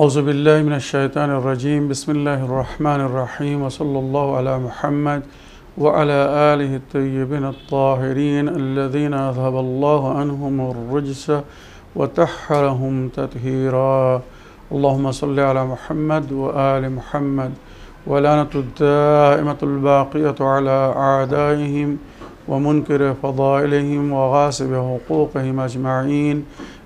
أعوذ بالله من الشيطان الرجيم. بسم الله الرحمن الرحيم. وصلى الله على محمد وعلى آله الطيبين الطاهرين الذين أذهب الله عنهم الرجس وطهرهم تطهيرا. اللهم صل على محمد وآل محمد. ولعنة الدائمة الباقية على أعدائهم ومنكر فضائلهم وغاصب حقوقهم أجمعين.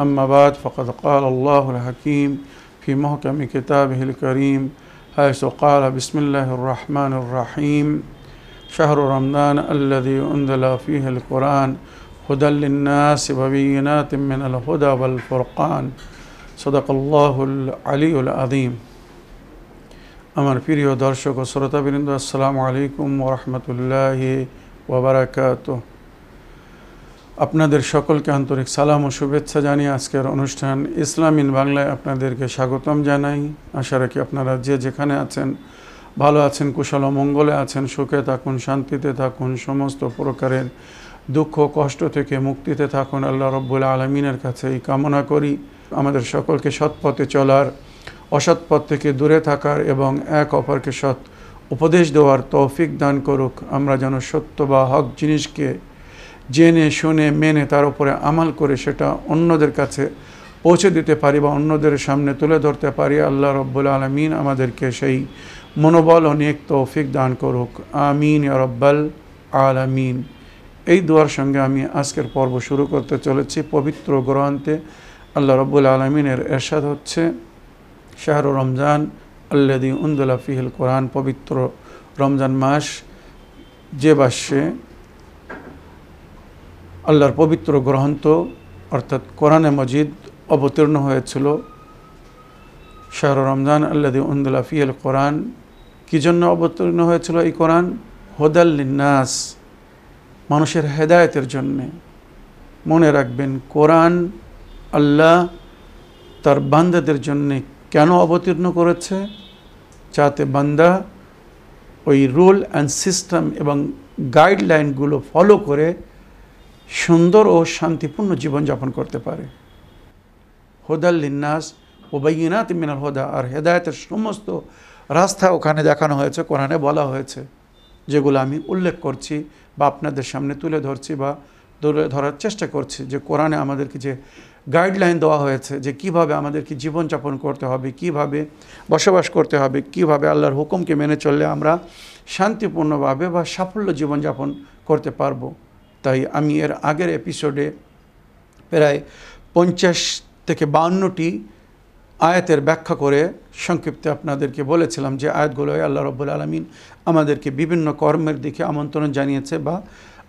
أما بعد فقد قال الله الحكيم في محكم كتابه الكريم حيث قال بسم الله الرحمن الرحيم شهر رمضان الذي أنزل فيه القرآن هدى للناس وبينات من الهدى والفرقان صدق الله العلي العظيم আমার প্রিয় দর্শক ও শ্রোতাবৃন্দ আসসালামু আলাইকুম ওরহমতুল্লাহ ওবরাকাত আপনাদের সকলকে আন্তরিক সালাম ও শুভেচ্ছা জানিয়ে আজকের অনুষ্ঠান ইসলাম ইন বাংলায় আপনাদেরকে স্বাগতম জানাই। আশা রাখি আপনারা যে যেখানে আছেন, ভালো আছেন, কুশল মঙ্গলে আছেন, সুখে থাকুন, শান্তিতে থাকুন, সমস্ত প্রকারের দুঃখ, কষ্ট থেকে মুক্তিতে থাকুন। আল্লাহ রব্বুল আলমিনের কাছে এই কামনা করি। আমাদের সকলকে সৎ পথে চলার, অসৎ পথ থেকে দূরে থাকার এবং এক অপরকে সৎ উপদেশ দেওয়ার তৌফিক দান করুক। আমরা যেন সত্য বা হক জিনিসকে জেনে, শুনে, মেনে তার উপরে আমাল করে সেটা অন্যদের কাছে পৌঁছে দিতে পারি বা অন্যদের সামনে তুলে ধরতে পারি। আল্লাহ রব্বুল আলমিন আমাদেরকে সেই মনোবল অনেক তৌফিক দান করুক। আমিন রব্বাল আলামিন। এই দোয়ার সঙ্গে আমি আজকের পর্ব শুরু করতে চলেছি পবিত্র গ্রন্থে। আল্লাহ রব্বুল আলমিনের এরশাদ হচ্ছে, শাহরু রমজান আল্লাদি উন্দুল্লা ফিহিল কোরআন, পবিত্র রমজান মাস, যে বাস্যে আল্লাহর পবিত্র গ্রন্থ, অর্থাৎ কোরআনে মজিদ, অবতীর্ণ হয়েছিল। শাহর রমজান আল্লাদি উন্দুল্লা ফিহিল কোরআন। কী জন্য অবতীর্ণ হয়েছিল এই কোরআন? হোদাল্লিনাস মানুষের হেদায়তের জন্যে। মনে রাখবেন, কোরআন আল্লাহ তার বান্দাদের জন্যে কেন অবতীর্ণ করেছে? যাতে বান্দা ওই রুল অ্যান্ড সিস্টেম এবং গাইডলাইনগুলো ফলো করে সুন্দর ও শান্তিপূর্ণ জীবনযাপন করতে পারে। হোদাল্লিনাস ও বাইনাত মিনাল হোদা, আর হেদায়তের সমস্ত রাস্তা ওখানে দেখানো হয়েছে, কোরআনে বলা হয়েছে, যেগুলো আমি উল্লেখ করছি বা আপনাদের সামনে তুলে ধরছি বা তুলে ধরার চেষ্টা করছি যে কোরআনে আমাদেরকে যে গাইডলাইন দেওয়া হয়েছে যে কীভাবে আমাদেরকে জীবনযাপন করতে হবে, কীভাবে বসবাস করতে হবে, কীভাবে আল্লাহর হুকুমকে মেনে চললে আমরা শান্তিপূর্ণভাবে বা সাফল্য জীবনযাপন করতে পারব। তাই আমি এর আগের এপিসোডে প্রায় পঞ্চাশ থেকে বাউন্নটি আয়াতের ব্যাখ্যা করে সংক্ষিপ্তে আপনাদেরকে বলেছিলাম যে আয়াতগুলো আল্লাহ রব্বুল আলমিন আমাদেরকে বিভিন্ন কর্মের দিকে আমন্ত্রণ জানিয়েছে বা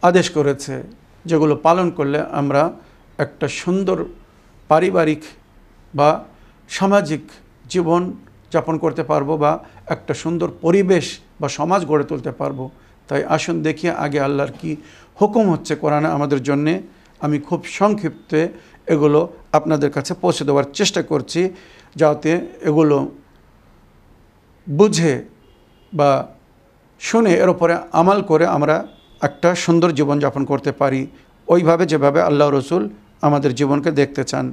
আদেশ করেছে, যেগুলো পালন করলে আমরা একটা সুন্দর পারিবারিক বা সামাজিক জীবন যাপন করতে পারব বা একটা সুন্দর পরিবেশ বা সমাজ গড়ে তুলতে পারব। তাই আসুন দেখি আগে আল্লাহর কি হুকুম হচ্ছে কোরআনে আমাদের জন্যে। আমি খুব সংক্ষিপ্তে এগুলো আপনাদের কাছে পৌঁছে দেওয়ার চেষ্টা করছি, যাতে এগুলো বুঝে বা শুনে এর উপরে আমাল করে আমরা একটা সুন্দর জীবনযাপন করতে পারি। ওইভাবে যেভাবে আল্লাহ রসুল আমাদের জীবনকে দেখতে চান।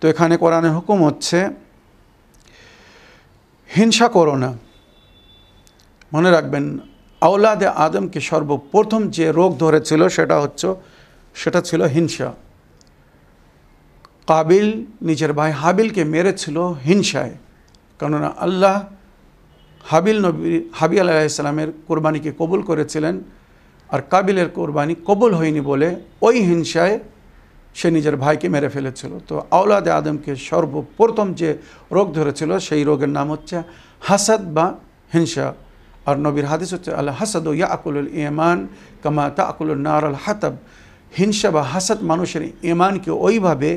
তো এখানে কোরআনের হুকুম হচ্ছে, হিংসা করো না। মনে রাখবেন আওলাদে আদমকে সর্বপ্রথম যে রোগ ধরেছিল সেটা হচ্ছে, সেটা ছিল হিংসা। কাবিল নিজের ভাই হাবিলকে মেরেছিল হিংসায়। কেননা আল্লাহ হাবিল নবী হাবি আল্লাহ ইসলামের কোরবানিকে কবুল করেছিলেন আর কাবিলের কোরবানি কবুল হয়নি বলে ওই হিংসায় সে নিজের ভাইকে মেরে ফেলেছিল। তো আওলাদে আদমকে সর্বপ্রথম যে রোগ ধরেছিল সেই রোগের নাম হচ্ছে হাসাদ বা হিংসা। আর নবীর হাদিস হচ্ছে আল্লাহ হাসাদ ও ইয়া আকুলুল ইমান কামা তা আকুলুল নার আল হাতাব। হিংসা বা হাসাদ মানুষের ইমানকে ওইভাবে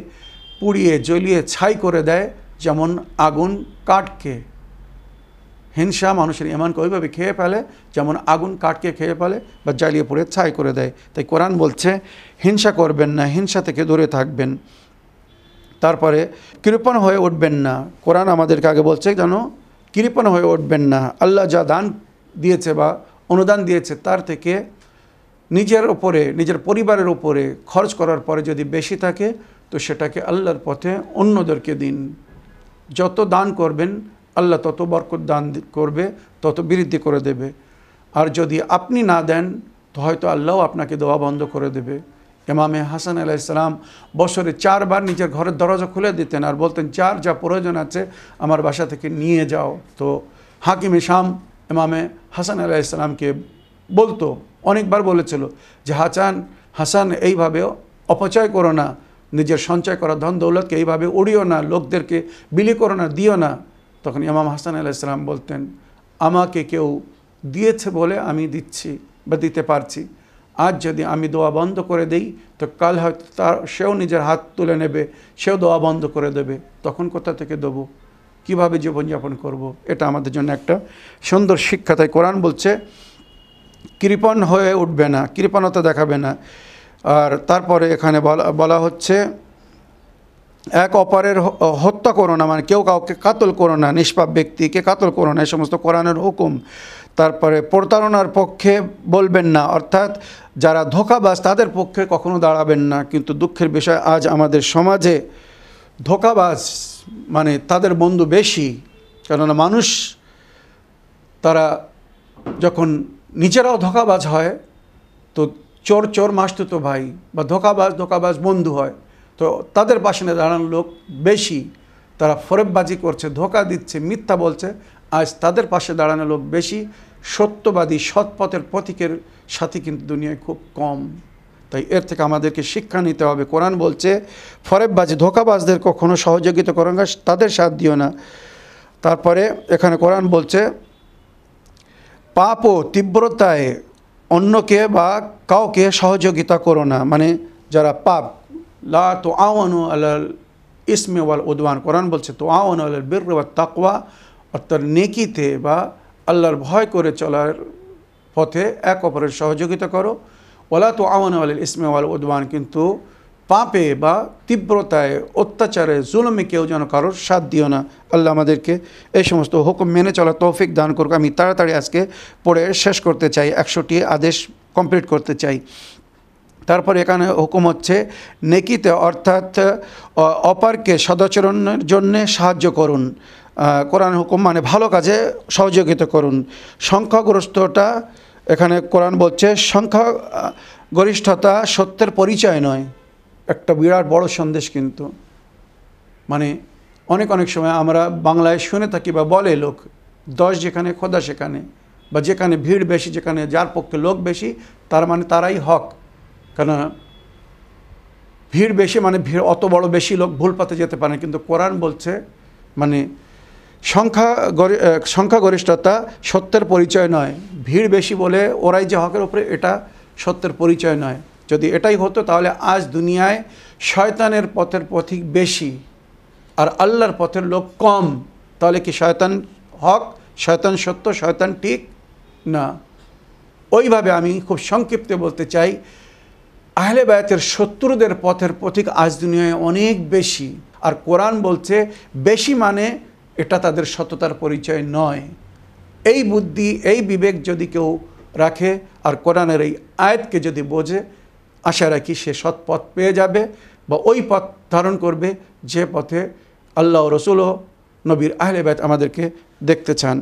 পুড়িয়ে, জ্বলিয়ে, ছাই করে দেয় যেমন আগুন কাঠকে। হিংসা মানুষের ইমানকে ওইভাবে খেয়ে ফেলে যেমন আগুন কাঠকে খেয়ে ফেলে বা জ্বালিয়ে পড়ে, ছাই করে দেয়। তাই কোরআন বলছে, হিংসা করবেন না, হিংসা থেকে দূরে থাকবেন। তারপরে, কৃপণ হয়ে উঠবেন না। কোরআন আমাদেরকে আগে বলছে যেন কৃপণ হয়ে উঠবেন না। আল্লাহ যা দান দিয়েছে বা অনুদান দিয়েছে, তার থেকে নিজের ওপরে, নিজের পরিবারের ওপরে খরচ করার পরে যদি বেশি থাকে, তো সেটাকে আল্লাহর পথে অন্যদেরকে দিন। যত দান করবেন, আল্লাহ তত বরকত দান করবে, তত বৃদ্ধি করে দেবে। আর যদি আপনি না দেন, তো হয়তো আল্লাহও আপনাকে দেওয়া বন্ধ করে দেবে। ইমামে হাসান আলাইসালাম বছরে চারবার নিজের ঘরের দরজা খুলে দিতেন আর বলতেন, যার যা প্রয়োজন আছে, আমার বাসা থেকে নিয়ে যাও। তো হাকিম শাম ইমামে হাসান আলাইসালামকে বলতো, অনেকবার বলেছিল যে, হাসান হাসান এইভাবে অপচয় করো না, নিজের সঞ্চয় করা ধন দৌলতকে এইভাবে উড়িও না, লোকদেরকে বিলি করো না, দিও না। তখন ইমাম হাসান আলাইসালাম বলতেন, আমাকে কেউ দিয়েছে বলে আমি দিচ্ছি বা দিতে পারছি। আজ যদি আমি দোয়া বন্ধ করে দেই, তো কাল হয়তো তার, সেও নিজের হাত তুলে নেবে, সেও দোয়া বন্ধ করে দেবে। তখন কোথা থেকে দেবো? কীভাবে জীবনযাপন করব। এটা আমাদের জন্য একটা সুন্দর শিক্ষা। তাই কোরআন বলছে, কৃপণ হয়ে উঠবে না, কৃপণতা দেখাবে না। আর তারপরে এখানে বলা বলা হচ্ছে, এক অপরের হত্যা করো না মানে কেউ কাউকে কাতল করো না, নিষ্পাপ ব্যক্তিকে কাতল করো না এই সমস্ত কোরআনের হুকুম। তারপরে প্রতারণার পক্ষে বলবেন না, অর্থাৎ যারা ধোকাবাজ তাদের পক্ষে কখনো দাঁড়াবেন না। কিন্তু দুঃখের বিষয়, আজ আমাদের সমাজে ধোকাবাজ মানে তাদের বন্ধু বেশি, কেননা মানুষ তারা যখন নিজেরাও ধোকাবাজ হয়, তো চোর চোর মাসতুতো ভাই, বা ধোকাবাজ ধোকাবাজ বন্ধু হয়, তো তাদের পাশে দাঁড়ানো লোক বেশি, তারা ফরেববাজি করছে, ধোকা দিচ্ছে, মিথ্যা বলছে, আজ তাদের পাশে দাঁড়ানো লোক বেশি, সত্যবাদী সৎপথের প্রতীকের সাথে কিন্তু দুনিয়ায় খুব কম। তাই এর থেকে আমাদেরকে শিক্ষা নিতে হবে। কোরআন বলছে, ফরেববাজি, ধোকাবাজদের কখনো সহযোগিতা করো না, তাদের সাথ দিও না। তারপরে এখানে কোরআন বলছে, পাপ ও তীব্রতায় অন্যকে বা কাউকে সহযোগিতা করো না। মানে যারা পাপ, লা তো আওয়ানু আলাল ইসমে ওয়াল উদওয়ান। কোরআন বলছে তো আওয়ানু আলাল বীর ওয়া তাকওয়া। অর্থাৎ নেকিতে বা আল্লাহর ভয় করে চলার পথে এক অপরের সহযোগিতা করো। ওলা তো আওয়ানু আলাল ইসমে ওয়াল উদওয়ান কিন্তু পাপে বা তীব্রতায়, অত্যাচারে, জুলমে কেউ যেন কারোর সাথ দিও না। আল্লাহ আমাদেরকে এই সমস্ত হুকুম মেনে চলা তৌফিক দান করুক। আমি তাড়াতাড়ি আজকে পড়ে শেষ করতে চাই, একশোটি আদেশ কমপ্লিট করতে চাই। তারপর এখানে হুকুম হচ্ছে, নেকিতে অর্থাৎ অপারকে সদাচরণের জন্যে সাহায্য করুন। কোরআন হুকুম মানে ভালো কাজে সহযোগিতা করুন। সংখ্যাগরিষ্ঠতা এখানে কোরআন বলছে সংখ্যা গরিষ্ঠতা সত্যের পরিচয় নয়। একটা বিরাট বড় সন্দেশ কিন্তু। মানে অনেক অনেক সময় আমরা বাংলায় শুনে থাকি বা বলে লোক, দশ যেখানে খোদা সেখানে, বা যেখানে ভিড় বেশি, যেখানে যার পক্ষে লোক বেশি, তার মানে তারাই হক। কেন ভিড় বেশি মানে ভিড় অত বড় বেশি লোক ভুল পথে যেতে পারে কিন্তু কোরআন বলছে মানে সংখ্যা গরি- সংখ্যাগরিষ্ঠতা সত্যের পরিচয় নয়। ভিড় বেশি বলে ওরাই যে হকের উপরে, এটা সত্যের পরিচয় নয়। যদি এটাই হতো, তাহলে আজ দুনিয়ায় শয়তানের পথের পথিক বেশি আর আল্লাহর পথের লোক কম। তাহলে কি শয়তান হক, শয়তান সত্য, শয়তান ঠিক? না। ওইভাবে আমি খুব সংক্ষিপ্তে বলতে চাই, আহলে বায়াতের শত্রুদের পথের পথিক আজ দুনিয়ায় অনেক বেশি। আর কোরআন বলছে, বেশি মানে এটা তাদের সততার পরিচয় নয়। এই বুদ্ধি, এই বিবেক যদি কেউ রাখে, আর কোরআনের এই আয়াতকে যদি বোঝে, আশা রাখি সে সৎ পথ পেয়ে যাবে বা ওই পথ ধারণ করবে যে পথে আল্লাহ রসুলও নবীর আহলে আমাদেরকে দেখতে চান।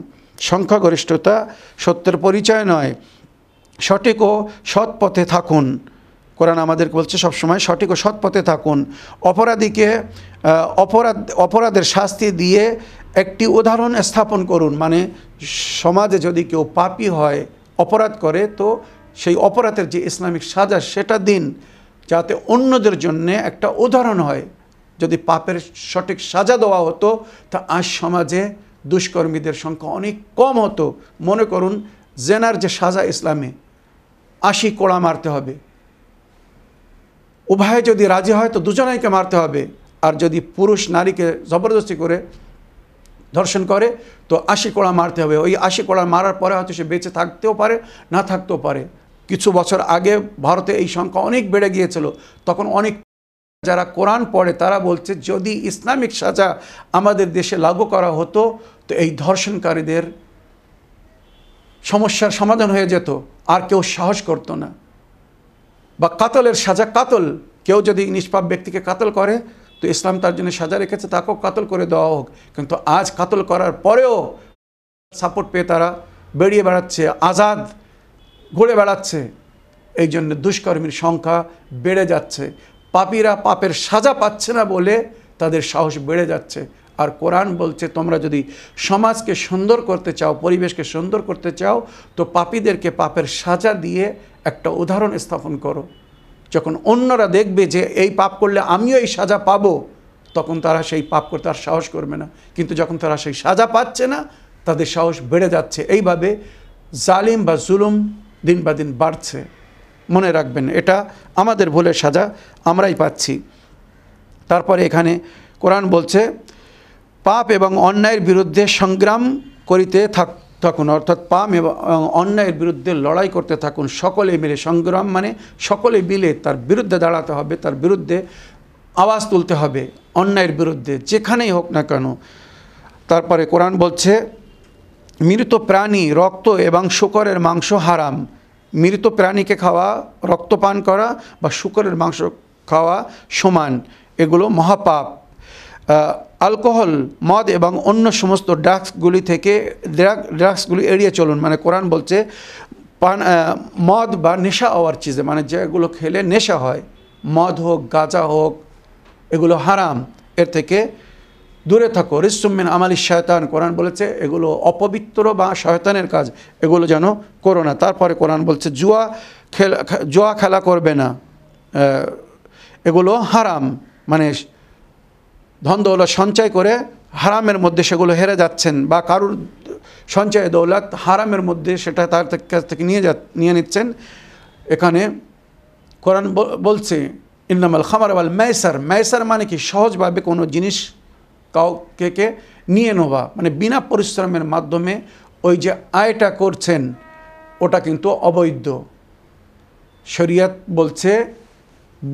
সংখ্যাগরিষ্ঠতা সত্যের পরিচয় নয়। সঠিক ও সৎ পথে থাকুন। কোরআন আমাদেরকে বলছে সবসময় সঠিক ও সৎ পথে থাকুন। অপরাধীকে অপরাধ, অপরাধের শাস্তি দিয়ে একটি উদাহরণ স্থাপন করুন মানে সমাজে যদি কেউ পাপী হয়, অপরাধ করে, তো সেই অপরাধের যে ইসলামিক সাজা, সেটা দিন, যাতে অন্যদের জন্যে একটা উদাহরণ হয়। যদি পাপের সঠিক সাজা দেওয়া হতো, তা আজ সমাজে দুষ্কর্মীদের সংখ্যা অনেক কম হতো। মনে করুন, জেনার যে সাজা ইসলামে, আশি কোড়া মারতে হবে। উভয়ে যদি রাজি হয়, তো দুজনাইকে মারতে হবে। আর যদি পুরুষ নারীকে জবরদস্তি করে ধর্ষণ করে, তো আশি কোড়া মারতে হবে। ওই আশি কোড়া মারার পরে হয়তো সে বেঁচে থাকতেও পারে, না থাকতেও পারে। কিছু বছর আগে ভারতে এই সংখ্যা অনেক বেড়ে গিয়েছিল। তখন অনেক যারা কোরআন পড়ে, তারা বলছে, যদি ইসলামিক সাজা আমাদের দেশে লাগু করা হতো, তো এই ধর্ষণকারীদের সমস্যার সমাধান হয়ে যেত। আর কেউ সাহস করতো না। বা কাতলের সাজা কাতল। কেউ যদি নিষ্পাপ ব্যক্তিকে কাতল করে তো ইসলাম তার জন্য সাজা রেখেছে, তাকেও কাতল করে দেওয়া হোক। কিন্তু আজ কাতল করার পরেও সাপোর্ট পেয়ে তারা বেরিয়ে বেড়াচ্ছে, আজাদ ঘুরে বেড়াচ্ছে। এই জন্য দুষ্কর্মীর সংখ্যা বেড়ে যাচ্ছে। পাপীরা পাপের সাজা পাচ্ছে না বলে তাদের সাহস বেড়ে যাচ্ছে। আর কোরআন বলছে, তোমরা যদি সমাজকে সুন্দর করতে চাও, পরিবেশকে সুন্দর করতে চাও, তো পাপীদেরকে পাপের সাজা দিয়ে একটা উদাহরণ স্থাপন করো। যখন অন্যরা দেখবে যে এই পাপ করলে আমিও এই সাজা পাবো, তখন তারা সেই পাপ করতে আর সাহস করবে না। কিন্তু যখন তারা সেই সাজা পাচ্ছে না, তাদের সাহস বেড়ে যাচ্ছে। এইভাবে জালিম বা জুলুম দিন বা দিন বাড়ছে। মনে রাখবেন, এটা আমাদের ভুলের সাজা, আমরাই পাচ্ছি। তারপরে এখানে কোরআন বলছে, পাপ এবং অন্যায়ের বিরুদ্ধে সংগ্রাম করিতে থাক থাকুন অর্থাৎ পাম এবং অন্যায়ের বিরুদ্ধে লড়াই করতে থাকুন, সকলে মিলে সংগ্রাম মানে সকলে মিলে তার বিরুদ্ধে দাঁড়াতে হবে, তার বিরুদ্ধে আওয়াজ তুলতে হবে, অন্যায়ের বিরুদ্ধে, যেখানেই হোক না কেন। তারপরে কোরআন বলছে, মৃত প্রাণী, রক্ত এবং শুকরের মাংস হারাম। মৃত প্রাণীকে খাওয়া রক্ত পান করা বা শুকরের মাংস খাওয়া সমান। এগুলো মহাপাপ। অ্যালকোহল মদ এবং অন্য সমস্ত ড্রাগসগুলি থেকে, ড্রাগ, ড্রাগসগুলি এড়িয়ে চলুন। মানে কোরআন বলছে, পান মদ বা নেশা হওয়ার চিজে মানে যেগুলো খেলে নেশা হয়, মদ হোক, গাঁজা হোক, এগুলো হারাম। এর থেকে দূরে থাকো। রিসুমিন আমালি শয়তান, কোরআন বলেছে, এগুলো অপবিত্র বা শয়তানের কাজ, এগুলো যেন করো না। তারপরে কোরআন বলছে, জুয়া খেলা জুয়া খেলা করবে না। এগুলো হারাম। মানে ধন দৌলত সঞ্চয় করে হারামের মধ্যে সেগুলো হেরে যাচ্ছেন বা কারুর সঞ্চয় দৌলত হারামের মধ্যে সেটা তার কাছ থেকে নিয়ে যা, নিয়ে নিচ্ছেন। এখানে কোরআন বলছে, ইন্নামাল খামার আল ম্যাসার ম্যাসার মানে কি? সহজভাবে কোনো জিনিস কাউকে কে নিয়ে নেওয়া। মানে বিনা পরিশ্রমের মাধ্যমে ওই যে আয়টা করছেন, ওটা কিন্তু অবৈধ। শরিয়াত বলছে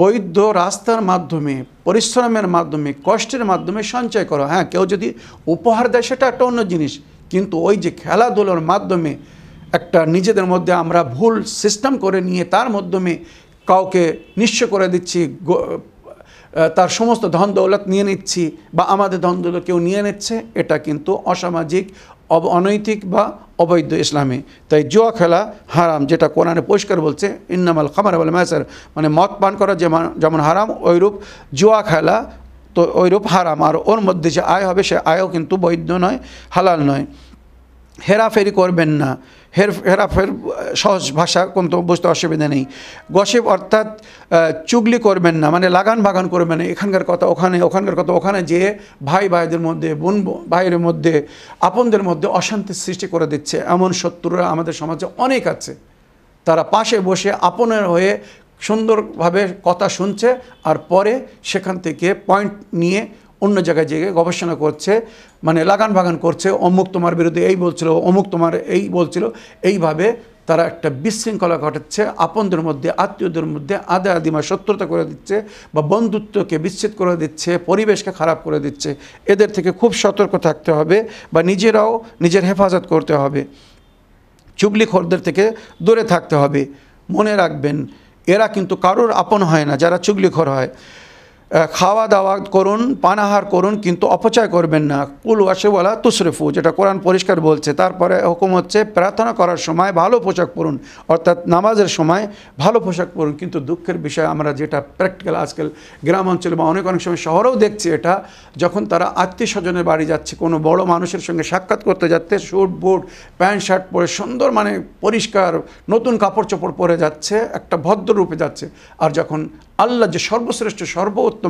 বৈধ রাস্তার মাধ্যমে, পরিশ্রমের মাধ্যমে, কষ্টের মাধ্যমে সঞ্চয় করা। হ্যাঁ কেউ যদি উপহার দেয়, সেটা একটা অন্য জিনিস। কিন্তু ওই যে খেলাধুলোর মাধ্যমে একটা নিজেদের মধ্যে আমরা ভুল সিস্টেম করে নিয়ে, তার মাধ্যমে কাউকে নিঃস্ব করে দিচ্ছি তার সমস্ত ধন দৌলত নিয়ে নিচ্ছি বা আমাদের ধন দৌলত কেউ নিয়ে নিচ্ছে, এটা কিন্তু অসামাজিক অনৈতিক বা অবৈধ ইসলামে। তাই জুয়া খেলা হারাম, যেটা কোরআনে পরিষ্কার বলছে, ইন্নামাল খামার বলে ম্যাসার মানে মদ পান করা যেমন যেমন হারাম ওইরূপ জুয়া খেলা তো ওইরূপ হারাম। আর ওর মধ্যে যে আয় হবে, সে আয়ও কিন্তু বৈধ নয়, হালাল নয়। হেরাফেরি করবেন না। হের, হেরাফের সহজ ভাষা কিন্তু বুঝতে অসুবিধা নেই। গসিপ অর্থাৎ চুগলি করবেন না মানে লাগান বাগান করবেন না। এখানকার কথা ওখানে, ওখানকার কথা ওখানে যেয়ে ভাই ভাইদের মধ্যে, বোন ভাইয়ের মধ্যে, আপনদের মধ্যে অশান্তির সৃষ্টি করে দিচ্ছে। এমন শত্রুরা আমাদের সমাজে অনেক আছে। তারা পাশে বসে আপনের হয়ে সুন্দরভাবে কথা শুনছে আর পরে সেখান থেকে পয়েন্ট নিয়ে অন্য জায়গায় যেয়ে গবেষণা করছে মানে লাগান বাগান করছে, অমুক তোমার বিরুদ্ধে এই বলছিল, অমুক তোমার এই বলছিল। এইভাবে তারা একটা বিশৃঙ্খলা ঘটাচ্ছে, আপনদের মধ্যে, আত্মীয়দের মধ্যে আদা, আদিমা শত্রুতা করে দিচ্ছে বা বন্ধুত্বকে বিচ্ছেদ করে দিচ্ছে, পরিবেশকে খারাপ করে দিচ্ছে। এদের থেকে খুব সতর্ক থাকতে হবে বা নিজেরাও নিজের হেফাজত করতে হবে। চুগলিখোরদের থেকে দূরে থাকতে হবে। মনে রাখবেন, এরা কিন্তু কারোর আপন হয় না, যারা চুগলিখোর হয়। খাওয়া দাওয়া করুন, পানাহার করুন, কিন্তু অপচয় করবেন না। কুল বলা তুসরেফু যেটা কোরআন পরিষ্কার বলছে। তারপরে হুকুম হচ্ছে, প্রার্থনা করার সময় ভালো পোশাক পরুন। অর্থাৎ নামাজের সময় ভালো পোশাক পরুন। কিন্তু দুঃখের বিষয়, আমরা যেটা প্র্যাকটিক্যাল আজকাল গ্রাম অঞ্চলে বা অনেক অনেক সময় শহরেও দেখছি এটা, যখন তারা আত্মীয় স্বজনের বাড়ি যাচ্ছে, কোনো বড় মানুষের সঙ্গে সাক্ষাৎ করতে যাচ্ছে স্যুট বুট প্যান্ট শার্ট পরে সুন্দর মানে পরিষ্কার, নতুন কাপড় চোপড় পরে যাচ্ছে, একটা ভদ্র রূপে যাচ্ছে। আর যখন আল্লাহ যে সর্বশ্রেষ্ঠ, সর্বোত্তম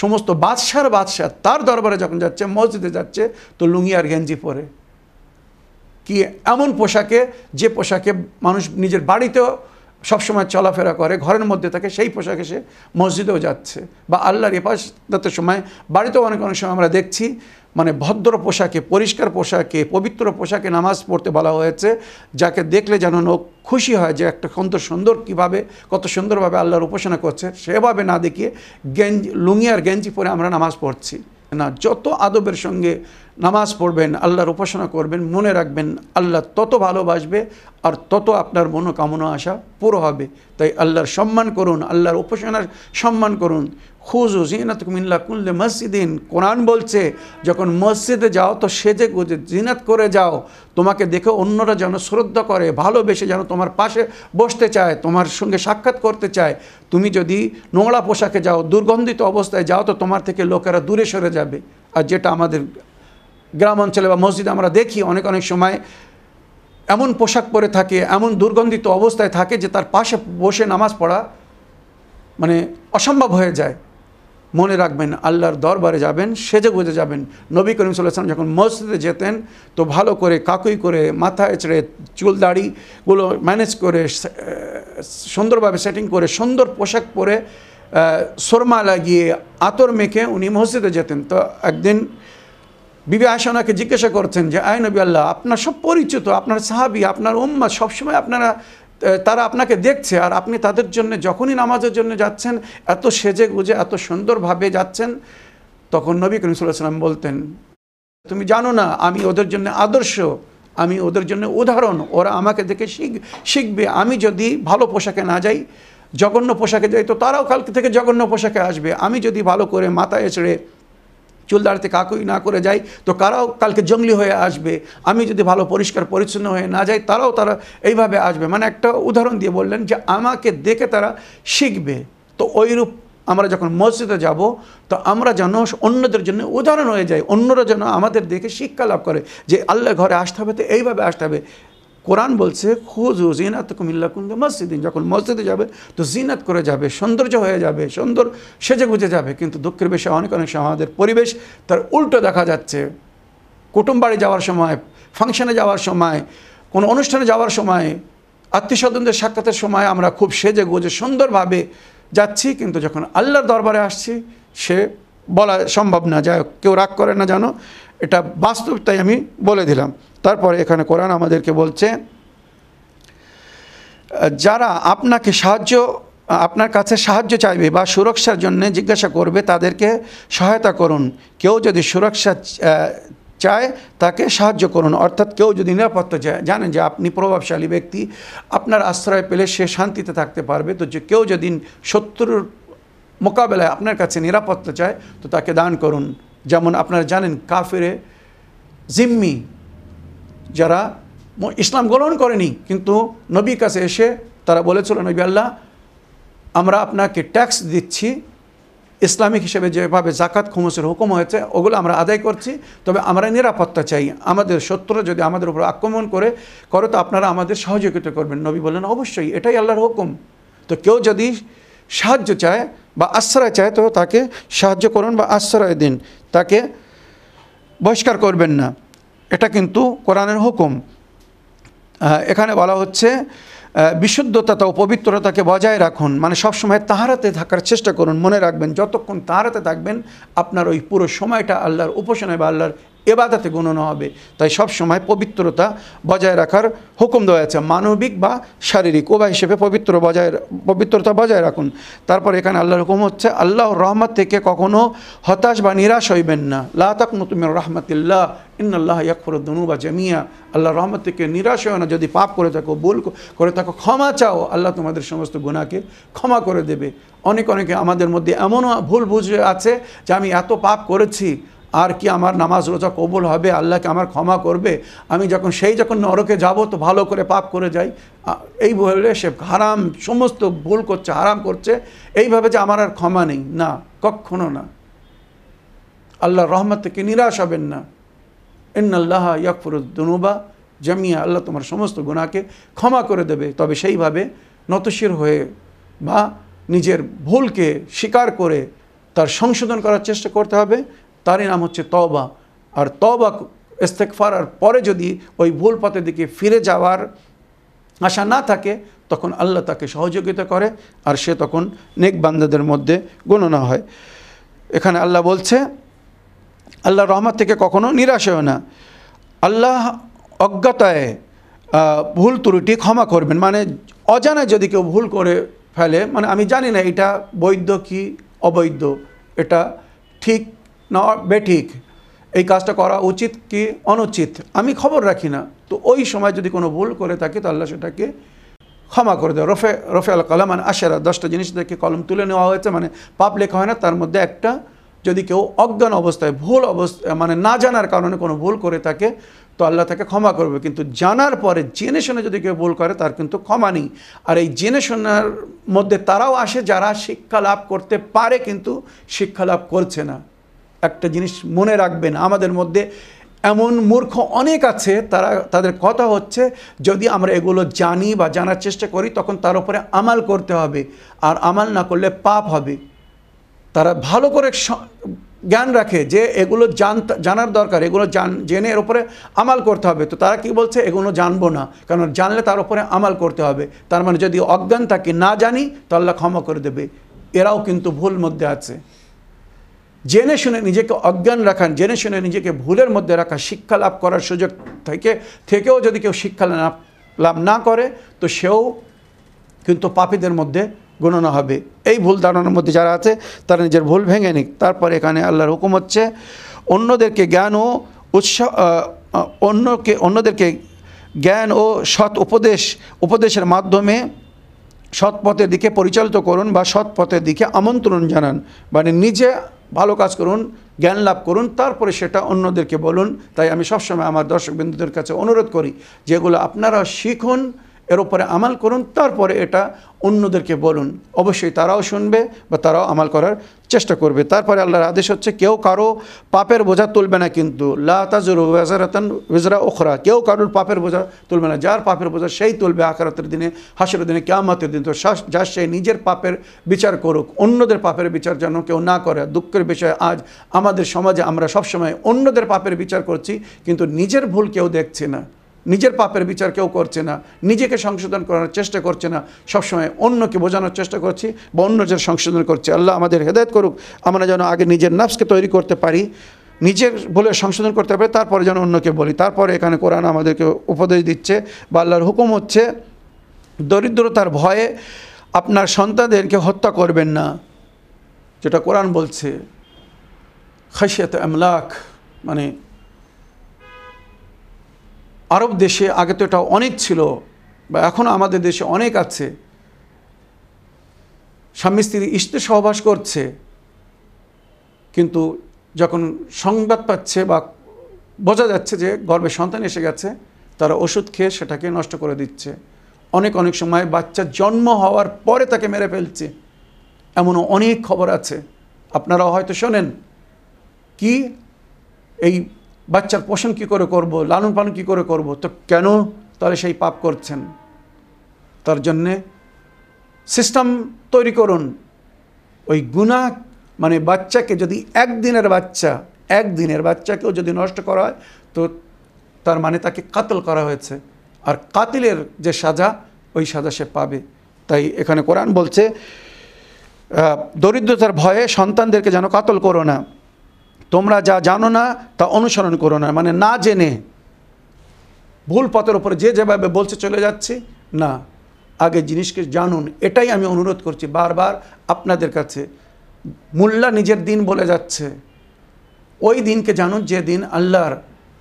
সমস্ত বাদশার বাদশাহ তার দরবারে যখন যাচ্ছে, মসজিদে যাচ্ছে, তো লুঙ্গি আর গেঞ্জি পরে। কি এমন পোশাকে, যে পোশাকে মানুষ নিজের বাড়িতেও সবসময় চলাফেরা করে, ঘরের মধ্যে থাকে, সেই পোশাকে সে মসজিদেও যাচ্ছে। বা আল্লাহর এপাশাতের সময় বাড়িতেও অনেক অনেক সময় আমরা দেখছি মানে ভদ্র পোশাকে, পরিষ্কার পোশাকে, পবিত্র পোশাকে নামাজ পড়তে বলা হয়েছে, যাকে দেখলে যেন লোক খুশি হয় যে একটা কত সুন্দর কীভাবে, কত সুন্দরভাবে আল্লাহর উপাসনা করছে, সেভাবে না দেখিয়ে গেঞ্জি, লুঙ্গি আর গেঞ্জি পরে আমরা নামাজ পড়ছি। না, যত আদবের সঙ্গে নামাজ পড়বেন, আল্লাহর উপাসনা করবেন, মনে রাখবেন আল্লাহ তত ভালোবাসবে আর তত আপনার মনোকামনা আশা পুরো হবে। তাই আল্লাহর সম্মান করুন, আল্লাহর উপাসনার সম্মান করুন খুজু জিনাত মিল্লা কুল্লে মসজিদিন। কোরআন বলছে, যখন মসজিদে যাও তো সেজে গুজে জিনাত করে যাও। তোমাকে দেখে অন্যরা যেন শ্রদ্ধা করে, ভালোবেসে যেন তোমার পাশে বসতে চায়, তোমার সঙ্গে সাক্ষাৎ করতে চায়। তুমি যদি নোংরা পোশাকে যাও, দুর্গন্ধিত অবস্থায় যাও, তো তোমার থেকে লোকেরা দূরে সরে যাবে। আর যেটা আমাদের গ্রাম অঞ্চলে বা মসজিদে আমরা দেখি, অনেক অনেক সময় এমন পোশাক পরে থাকে, এমন দুর্গন্ধিত অবস্থায় থাকে যে তার পাশে বসে নামাজ পড়া মানে অসম্ভব হয়ে যায়। মনে রাখবেন, আল্লাহর দরবারে যাবেন, সেজে গুজে যাবেন। নবী করিম সাল্লাম যখন মসজিদে যেতেন, তো ভালো করে কাকুই করে মাথায় ছেড়ে চুল দাড়িগুলো ম্যানেজ করে সুন্দরভাবে সেটিং করে, সুন্দর পোশাক পরে সোরমা লাগিয়ে আতর মেখে উনি মসজিদে যেতেন। তো একদিন বিবি আয়সা ওনাকে জিজ্ঞাসা করছেন যে, আয় নবী আল্লাহ, আপনার সব পরিচিত, আপনার সাহাবি, আপনার উম্মা সবসময় আপনারা তারা আপনাকে দেখছে আর আপনি তাদের জন্য যখনই নামাজের জন্য যাচ্ছেন, এত সেজে গুজে, এত সুন্দরভাবে যাচ্ছেন, তখন নবী করিম বলতেন, তুমি জানো না, আমি ওদের জন্য আদর্শ, আমি ওদের জন্য উদাহরণ, ওরা আমাকে দেখে শিখ, শিখবে। আমি যদি ভালো পোশাকে না যাই, জঘন্য পোশাকে যাই, তো তারাও কালকে থেকে জঘন্য পোশাকে আসবে। আমি যদি ভালো করে মাথায় এছড়ে চুল দাঁড়াতে কাকুই না করে যাই, তো কারাও কালকে জঙ্গলি হয়ে আসবে। আমি যদি ভালো, পরিষ্কার, পরিচ্ছন্ন হয়ে না যাই, তারাও তারা এইভাবে আসবে। মানে একটা উদাহরণ দিয়ে বললেন যে, আমাকে দেখে তারা শিখবে। তো ওইরূপ আমরা যখন মসজিদে যাব, তো আমরা যেন অন্যদের জন্য উদাহরণ হয়ে যাই, অন্যরা যেন আমাদের দেখে শিক্ষা লাভ করে যে আল্লাহ ঘরে আসতে হবে, তো এইভাবে আসতে হবে। কোরআন বলছে খুজু জিনাত কুমিল্লা কুন্দ মসজিদিন। যখন মসজিদে যাবে, তো জিনাত করে যাবে, সৌন্দর্য হয়ে যাবে, সুন্দর সেজে গুজে যাবে। কিন্তু দুঃখের বিষয়ে, অনেক অনেক সময় আমাদের পরিবেশ তার উল্টো দেখা যাচ্ছে। কুটুম বাড়ি যাওয়ার সময়, ফাংশনে যাওয়ার সময়, কোনো অনুষ্ঠানে যাওয়ার সময় আত্মীয় স্বজনদের সাক্ষাতের সময় আমরা খুব সেজে গুজে সুন্দরভাবে যাচ্ছি। কিন্তু যখন আল্লাহর দরবারে আসছি, সে বলা সম্ভব না। যাই কেউ রাগ করে না জানো এটা বাস্তব, তাই আমি বলে দিলাম। তারপরে এখানে কোরআন আমাদেরকে বলছে, যারা আপনাকে সাহায্য, আপনার কাছে সাহায্য চাইবে বা সুরক্ষার জন্য জিজ্ঞাসা করবে তাদেরকে সহায়তা করুন। কেউ যদি সুরক্ষা চায় তাকে সাহায্য করুন। অর্থাৎ কেউ যদি নিরাপত্তা চায়, জানেন যে আপনি প্রভাবশালী ব্যক্তি, আপনার আশ্রয় পেলে সে শান্তিতে থাকতে পারবে। তো যে কেউ যদি শত্রুর মোকাবেলায় আপনার কাছে নিরাপত্তা চায়, তো তাকে দান করুন। যেমন আপনারা জানেন, কাফেরে জিম্মি যারা ইসলাম গ্রহণ করেনি, কিন্তু নবীর কাছে এসে তারা বলেছিল, নবী আল্লাহ, আমরা আপনাকে ট্যাক্স দিচ্ছি, ইসলামিক হিসেবে যেভাবে জাকাত খুমসের হুকুম হয়েছে, ওগুলো আমরা আদায় করছি, তবে আমরা নিরাপত্তা চাই। আমাদের শত্রুরা যদি আমাদের উপর আক্রমণ করে করে তো আপনারা আমাদের সহযোগিতা করবেন। নবী বললেন, অবশ্যই, এটাই আল্লাহর হুকুম। তো কেউ যদি সাহায্য চায় বা আশ্রয় চায়, তো তাকে সাহায্য করুন বা আশ্রয় দিন। তাকে বহিষ্কার করবেন না। এটা কিন্তু কোরআনের হুকুম। এখানে বলা হচ্ছে বিশুদ্ধতা ও পবিত্রতাকে বজায় রাখুন। মানে সবসময় তাহারাতে থাকার চেষ্টা করুন, মনে রাখবেন, যতক্ষণ তাহারাতে থাকবেন, আপনার ওই পুরো সময়টা আল্লাহর উপাসনায় বা আল্লাহর এবাদাতে গণনা হবে। তাই সব সময় পবিত্রতা বজায় রাখার হুকুম দেওয়া আছে। মানবিক বা শারীরিক, উভয় হিসেবে পবিত্র বজায়, পবিত্রতা বজায় রাখুন। তারপর এখানে আল্লাহর হুকুম হচ্ছে আল্লাহ রহমত থেকে কখনো হতাশ বা নিরাশ হইবেন না। লাতাক নতুমের রহমতুল্লাহ ইন্নআল্লাহ ইয়াকফরুদ্দনু বা জামিয়া আল্লাহ রহমত থেকে নিরাশ হয় না। যদি পাপ করে থাকো, ভুল করে থাকো, ক্ষমা চাও, আল্লাহ তোমাদের সমস্ত গুণাকে ক্ষমা করে দেবে। অনেক অনেকে আমাদের মধ্যে এমনও ভুল বুঝে আছে যে, আমি এত পাপ করেছি আর কি আমার নামাজ রোজা কবুল হবে, আল্লাহকে আমার ক্ষমা করবে। আমি যখন সেই যখন নরকে যাব তো ভালো করে পাপ করে যাই। এই বলে সে হারাম, সমস্ত ভুল করছে, হারাম করছে। এইভাবে যে আমার আর ক্ষমা নেই, না কখনো না। আল্লাহ রহমত থেকে নিরাশ হবেন না। ইন্নআল্লাহ ইয়াকফরুদ্দনুবা জামিয়া, আল্লাহ তোমার সমস্ত গুণাকে ক্ষমা করে দেবে। তবে সেইভাবে নতশির হয়ে বা নিজের ভুলকে স্বীকার করে তার সংশোধন করার চেষ্টা করতে হবে। তারই নাম হচ্ছে তবা আর তবা ইস্তেকফার আর পরে যদি ওই ভুল পথের দিকে ফিরে যাওয়ার আশা না থাকে, তখন আল্লাহ তাকে সহযোগিতা করে, আর সে তখন নেক বান্দাদের মধ্যে গণনা হয়। এখানে আল্লাহ বলছে আল্লাহ রহমত থেকে কখনো নিরাশ হয় না। আল্লাহ অজ্ঞতায় ভুল ত্রুটি ক্ষমা করবেন। মানে অজানায় যদি কেউ ভুল করে ফেলে মানে আমি জানি না এটা বৈধ কি অবৈধ, এটা ঠিক না বেঠিক এই কাজটা করা উচিত কি অনুচিত? আমি খবর রাখি না। তো ওই সময় যদি কোনো ভুল করে থাকে, তো আল্লাহ সেটাকে ক্ষমা করে দেয়। রফে রফে আল মানে আশেরা, দশটা জিনিস থেকে কলম তুলে নেওয়া হয়েছে মানে পাপ লেখা হয় না, তার মধ্যে একটা, যদি কেউ অজ্ঞান অবস্থায়, ভুল অবস্থা মানে না জানার কারণে কোনো ভুল করে থাকে, তো আল্লাহ তাকে ক্ষমা করবে। কিন্তু জানার পরে, জেনে শুনে যদি কেউ ভুল করে, তার কিন্তু ক্ষমা নেই। আর এই জেনে শোনার মধ্যে তারাও আসে, যারা শিক্ষা লাভ করতে পারে, কিন্তু শিক্ষা লাভ করছে না। একটা জিনিস মনে রাখবেন, আমাদের মধ্যে এমন মূর্খ অনেক আছে, তারা, তাদের কথা হচ্ছে, যদি আমরা এগুলো জানি বা জানার চেষ্টা করি, তখন তার উপরে আমাল করতে হবে, আর আমাল না করলে পাপ হবে। তারা ভালো করে জ্ঞান রাখে যে এগুলো জানতে, জানার দরকার, এগুলো জান, জেনে এর উপরে আমাল করতে হবে। তো তারা কি বলছে? এগুলো জানব না, কারণ জানলে তার উপরে আমাল করতে হবে। তার মানে যদি অজ্ঞান থাকে, না জানি, তো আল্লাহ ক্ষমা করে দেবে। এরাও কিন্তু ভুল মধ্যে আছে। জেনে শুনে নিজেকে অজ্ঞান রাখান জেনে শুনে নিজেকে ভুলের মধ্যে রাখা শিক্ষা লাভ করার সুযোগ থেকে, থেকেও যদি কেউ শিক্ষা লাভ না করে, তো সেও কিন্তু পাপীদের মধ্যে গণনা হবে। এই ভুল ধারণার মধ্যে যারা আছে, তারা নিজের ভুল ভেঙে নিক। তারপরে এখানে আল্লাহর হুকুম হচ্ছে, অন্যদেরকে জ্ঞান ও উৎসাহ অন্যকে, অন্যদেরকে জ্ঞান ও সৎ উপদেশ, উপদেশের মাধ্যমে সৎ পথের দিকে পরিচালিত করুন বা সৎ পথের দিকে আমন্ত্রণ জানান। মানে নিজে ভালো কাজ করুন, জ্ঞান লাভ করুন, তারপরে সেটা অন্যদেরকে বলুন। তাই আমি সবসময় আমার দর্শক বিন্দুদের কাছে অনুরোধ করি, যেগুলো আপনারা শিখুন এর উপরে আমাল করুন, তারপরে এটা অন্যদেরকে বলুন। অবশ্যই তারাও শুনবে বা তারাও আমাল করার চেষ্টা করবে। তারপরে আল্লাহর আদেশ হচ্ছে, কেউ কারও পাপের বোঝা তুলবে না কিন্তু। লা তাজরু ওয়াজারাতান ওখরা কেউ কারোর পাপের বোঝা তুলবে না। যার পাপের বোঝা সেই তুলবে আখরাতের দিনে, হাসরের দিনে, কেয়ামতের দিন। তো যা সে নিজের পাপের বিচার করুক, অন্যদের পাপের বিচার যেন কেউ না করে। দুঃখের বিষয়, আজ আমাদের সমাজে আমরা সবসময় অন্যদের পাপের বিচার করছি, কিন্তু নিজের ভুল কেউ দেখছে না। নিজের পাপের বিচার কেউ করছে না, নিজেকে সংশোধন করার চেষ্টা করছে না, সবসময় অন্যকে বোঝানোর চেষ্টা করছি বা অন্যদের সংশোধন করছে। আল্লাহ আমাদের হেদায়ত করুক, আমরা যেন আগে নিজের নাফসকে তৈরি করতে পারি, নিজের বলে সংশোধন করতে পারি, তারপরে যেন অন্যকে বলি। তারপরে এখানে কোরআন আমাদেরকে উপদেশ দিচ্ছে, বা আল্লাহর হুকুম হচ্ছে, দরিদ্রতার ভয়ে আপনার সন্তানদেরকে হত্যা করবেন না, যেটা কোরআন বলছে। খাসিয়াত আমলাক মানে আরব দেশে আগে তো এটা অনেক ছিল, বা এখনও আমাদের দেশে অনেক আছে। স্বামী স্ত্রী ইষ্টে সহবাস করছে, কিন্তু যখন সংবাদ পাচ্ছে বা বোঝা যাচ্ছে যে গর্ভে সন্তান এসে গেছে, তারা ওষুধ খেয়ে সেটাকে নষ্ট করে দিচ্ছে। অনেক অনেক সময় বাচ্চা জন্ম হওয়ার পরে তাকে মেরে ফেলছে। এমনও অনেক খবর আছে। আপনারা হয়তো শোনেন, কি এই বাচ্চার পোষণ কী করে করব, লালন পালন কী করে করব? তো কেন তাহলে সেই পাপ করছেন? তার জন্যে সিস্টেম তৈরি করুন। ওই গুণা মানে বাচ্চাকে যদি একদিনের বাচ্চা, একদিনের বাচ্চাকেও যদি নষ্ট করা হয়, তো তার মানে তাকে কাতল করা হয়েছে। আর কাতিলের যে সাজা, ওই সাজা সে পাবে। তাই এখানে কোরআন বলছে দরিদ্রতার ভয়ে সন্তানদেরকে যেন কাতল করো না। তোমরা যা জানো না, তা অনুসরণ করো না। মানে না জেনে ভুল পথের ওপরে যে যেভাবে বলছে চলে যাচ্ছে, না। আগে জিনিসকে জানুন, এটাই আমি অনুরোধ করছি বারবার আপনাদের কাছে। মোল্লা নিজের দিন বলে যাচ্ছে। ওই দিনকে জানুন যে দিন আল্লাহর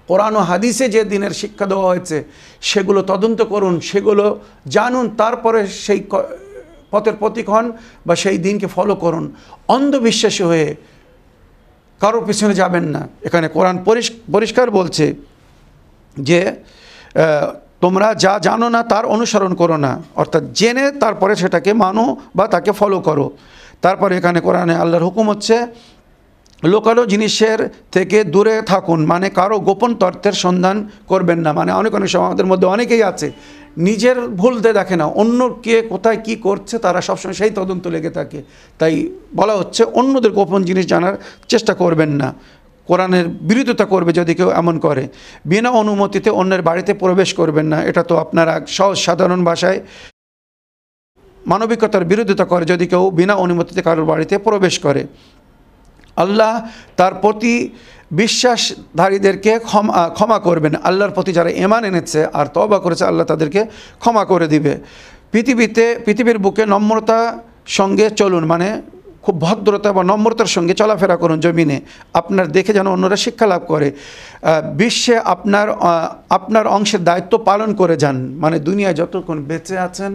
কোরআন হাদিসে যে দিনের শিক্ষা দেওয়া হয়েছে, সেগুলো তদন্ত করুন, সেগুলো জানুন, তারপরে সেই পথের প্রতীক হন বা সেই দিনকে ফলো করুন। অন্ধবিশ্বাসী হয়ে কারোর পিছনে যাবেন না। এখানে কোরআন পরিষ- পরিষ্কার বলছে যে তোমরা যা জানো না তার অনুসরণ করো না। অর্থাৎ জেনে তারপরে সেটাকে মানো বা তাকে ফলো করো। তারপরে এখানে কোরআনে আল্লাহর হুকুম হচ্ছে লোকালো জিনিসের থেকে দূরে থাকুন মানে কারও গোপন তথ্যের সন্ধান করবেন না মানে অনেক অনেক সময় আমাদের মধ্যে অনেকেই আছে, নিজের ভুলতে দেখে না, অন্য কে কোথায় কি করছে, তারা সবসময় সেই তদন্ত লেগে থাকে, তাই বলা হচ্ছে অন্যদের গোপন জিনিস জানার চেষ্টা করবেন না, কোরআনের বিরোধিতা করবে যদি কেউ এমন করে, বিনা অনুমতিতে অন্যের বাড়িতে প্রবেশ করবেন না, এটা তো আপনারা সহজ সাধারণ ভাষায় মানবিকতার বিরোধিতা করে যদি কেউ বিনা অনুমতিতে কারোর বাড়িতে প্রবেশ করে। আল্লাহ তার প্রতি বিশ্বাসধারীদেরকে ক্ষমা ক্ষমা করবেন। আল্লাহর প্রতি যারা এমান এনেছে আর তবা করেছে, আল্লাহ তাদেরকে ক্ষমা করে দিবে। পৃথিবীতে, পৃথিবীর বুকে নম্রতা সঙ্গে চলুন মানে খুব ভদ্রতা বা নম্রতার সঙ্গে চলাফেরা করুন জমিনে। আপনার দেখে যেন অন্যরা শিক্ষা লাভ করে। বিশ্বে আপনার আপনার অংশের দায়িত্ব পালন করে যান। মানে দুনিয়ায় যতক্ষণ বেঁচে আছেন,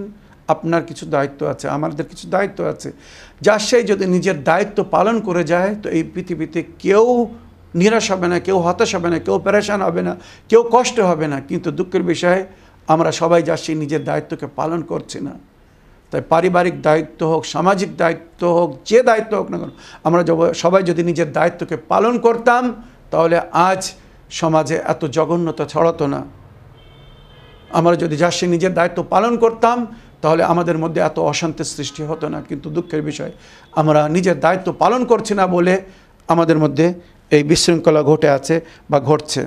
আপনার কিছু দায়িত্ব আছে, আমাদের কিছু দায়িত্ব আছে। যার সে যদি নিজের দায়িত্ব পালন করে যায়, তো এই পৃথিবীতে কেউ নিরাশ হবে না, কেউ হতাশ হবে না, কেউ পেরেশান হবে না, কেউ কষ্ট হবে না। কিন্তু দুঃখের বিষয়ে, আমরা সবাই যাচ্ছি নিজের দায়িত্বকে পালন করছি না। তাই পারিবারিক দায়িত্ব হোক, সামাজিক দায়িত্ব হোক, যে দায়িত্ব হোক না কেন, আমরা সবাই যদি নিজের দায়িত্বকে পালন করতাম, তাহলে আজ সমাজে এত জঘন্যতা ছড়াতো না। আমরা যদি যার সে নিজের দায়িত্ব পালন করতাম তাহলে আমাদের মধ্যে এত অশান্তির সৃষ্টি হতো না। কিন্তু দুঃখের বিষয়, আমরা নিজের দায়িত্ব পালন করছি না বলে আমাদের মধ্যে এই বিশৃঙ্খলা ঘটে আছে বা ঘটছে।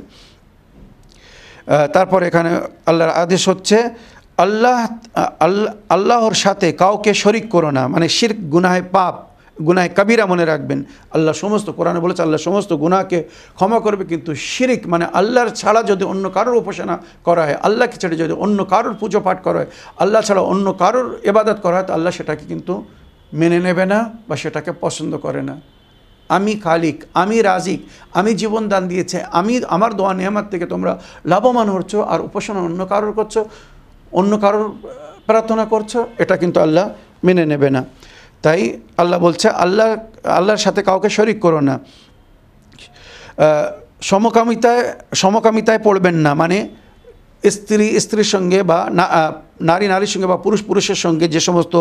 তারপর এখানে আল্লাহর আদেশ হচ্ছে, আল্লাহ আল্লাহ, আল্লাহর সাথে কাউকে শরিক করো না। মানে শির গুনাহে পাপ গুনাহে কাবিরা মনে রাখবেন। আল্লাহ সমস্ত কোরআনে বলেছে, আল্লাহ সমস্ত গুনাহকে ক্ষমা করবে, কিন্তু শিরিক মানে আল্লাহর ছাড়া যদি অন্য কারোর উপাসনা করা হয়, আল্লাহকে ছেড়ে যদি অন্য কারোর পুজো পাঠ করা হয়, আল্লাহ ছাড়া অন্য কারোর এবাদত করা হয়, তো আল্লাহ সেটাকে কিন্তু মেনে নেবে না বা সেটাকে পছন্দ করে না। আমি খালিক, আমি রাজিক, আমি জীবন দান দিয়েছে, আমি আমার দোয়া নিয়ামাত থেকে তোমরা লাভবান হচ্ছ আর উপাসনা অন্য কারোর করছ, অন্য কারোর প্রার্থনা করছ, এটা কিন্তু আল্লাহ মেনে নেবে না। তাই আল্লাহ বলছে, আল্লাহ, আল্লাহর সাথে কাউকে শরিক করো না। সমকামিতায় সমকামিতায় পড়বেন না। মানে স্ত্রী, স্ত্রীর সঙ্গে বা নারী, নারীর সঙ্গে বা পুরুষ, পুরুষের সঙ্গে যে সমস্ত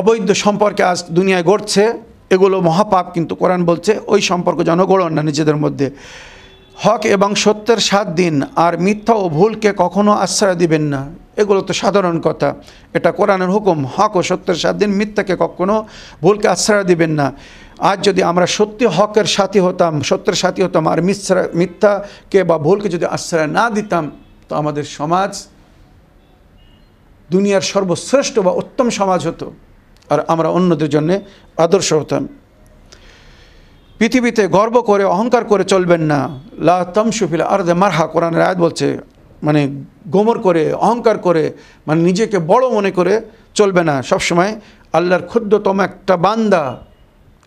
অবৈধ সম্পর্কে আজ দুনিয়ায় ঘটছে, এগুলো মহাপাপ। কিন্তু কোরআন বলছে, ওই সম্পর্ক যেন গড়ন না নিজেদের মধ্যে। হক এবং সত্যের সাত দিন, আর মিথ্যা ও ভুলকে কখনো আশ্রয় দিবেন না। এগুলো তো সাধারণ কথা। এটা কোরআনের হুকুম, হক ও সত্যের সাত দিন মিথ্যাকে কখনো ভুলকে আশ্রয় দিবেন না। আজ যদি আমরা সত্যি হকের সাথী হতাম, সত্যের সাথী হতাম, আর মিথ্যা, মিথ্যাকে বা ভুলকে যদি আশ্রয় না দিতাম, তো আমাদের সমাজ দুনিয়ার সর্বশ্রেষ্ঠ বা উত্তম সমাজ হতো, আর আমরা অন্যদের জন্য আদর্শ হতাম। পৃথিবীতে গর্ব করে, অহংকার করে চলবেন না। লা তমসুফিল আর্দে মারহা, কোরআনের আয়াত বলছে মানে গোমর করে, অহংকার করে মানে নিজেকে বড় মনে করে চলবে না। সবসময় আল্লাহর ক্ষুদ্রতম একটা বান্দা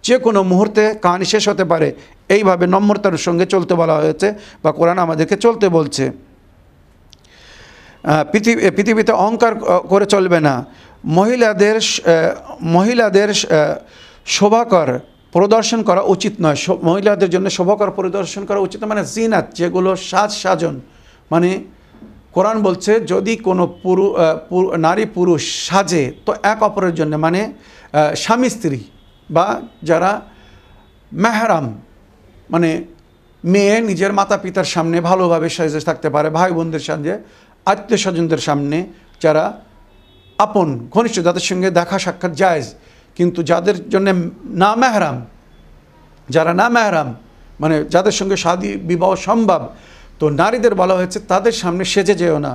যে কোনো মুহূর্তে কাহানি শেষ হতে পারে। এইভাবে নম্রতার সঙ্গে চলতে বলা হয়েছে বা কোরআন আমাদেরকে চলতে বলছে। পৃথিবী পৃথিবীতে অহংকার করে চলবে না। মহিলাদের মহিলাদের শোভাকর প্রদর্শন করা উচিত নয়। মহিলাদের জন্য শোভাকর পরিদর্শন করা উচিত মানে জিনাত, যেগুলো সাজ সাজন। মানে কোরআন বলছে, যদি কোনো পুরু নারী পুরুষ সাজে, তো এক অপরের জন্য মানে স্বামী স্ত্রী বা যারা মেহরাম মানে মেয়ে নিজের মাতা পিতার সামনে ভালোভাবে সাজে থাকতে পারে ভাই বোনদের সামনে আত্মীয় স্বজনদের সামনে যারা আপন, ঘনিষ্ঠ, যাদের সঙ্গে দেখা সাক্ষাৎ জায়জ কিন্তু যাদের জন্য না মেহরাম, যারা না মেহরাম মানে যাদের সঙ্গে শাদী, বিবাহ সম্ভব, তো নারীদের বলা হয়েছে তাদের সামনে সেজে যেও না।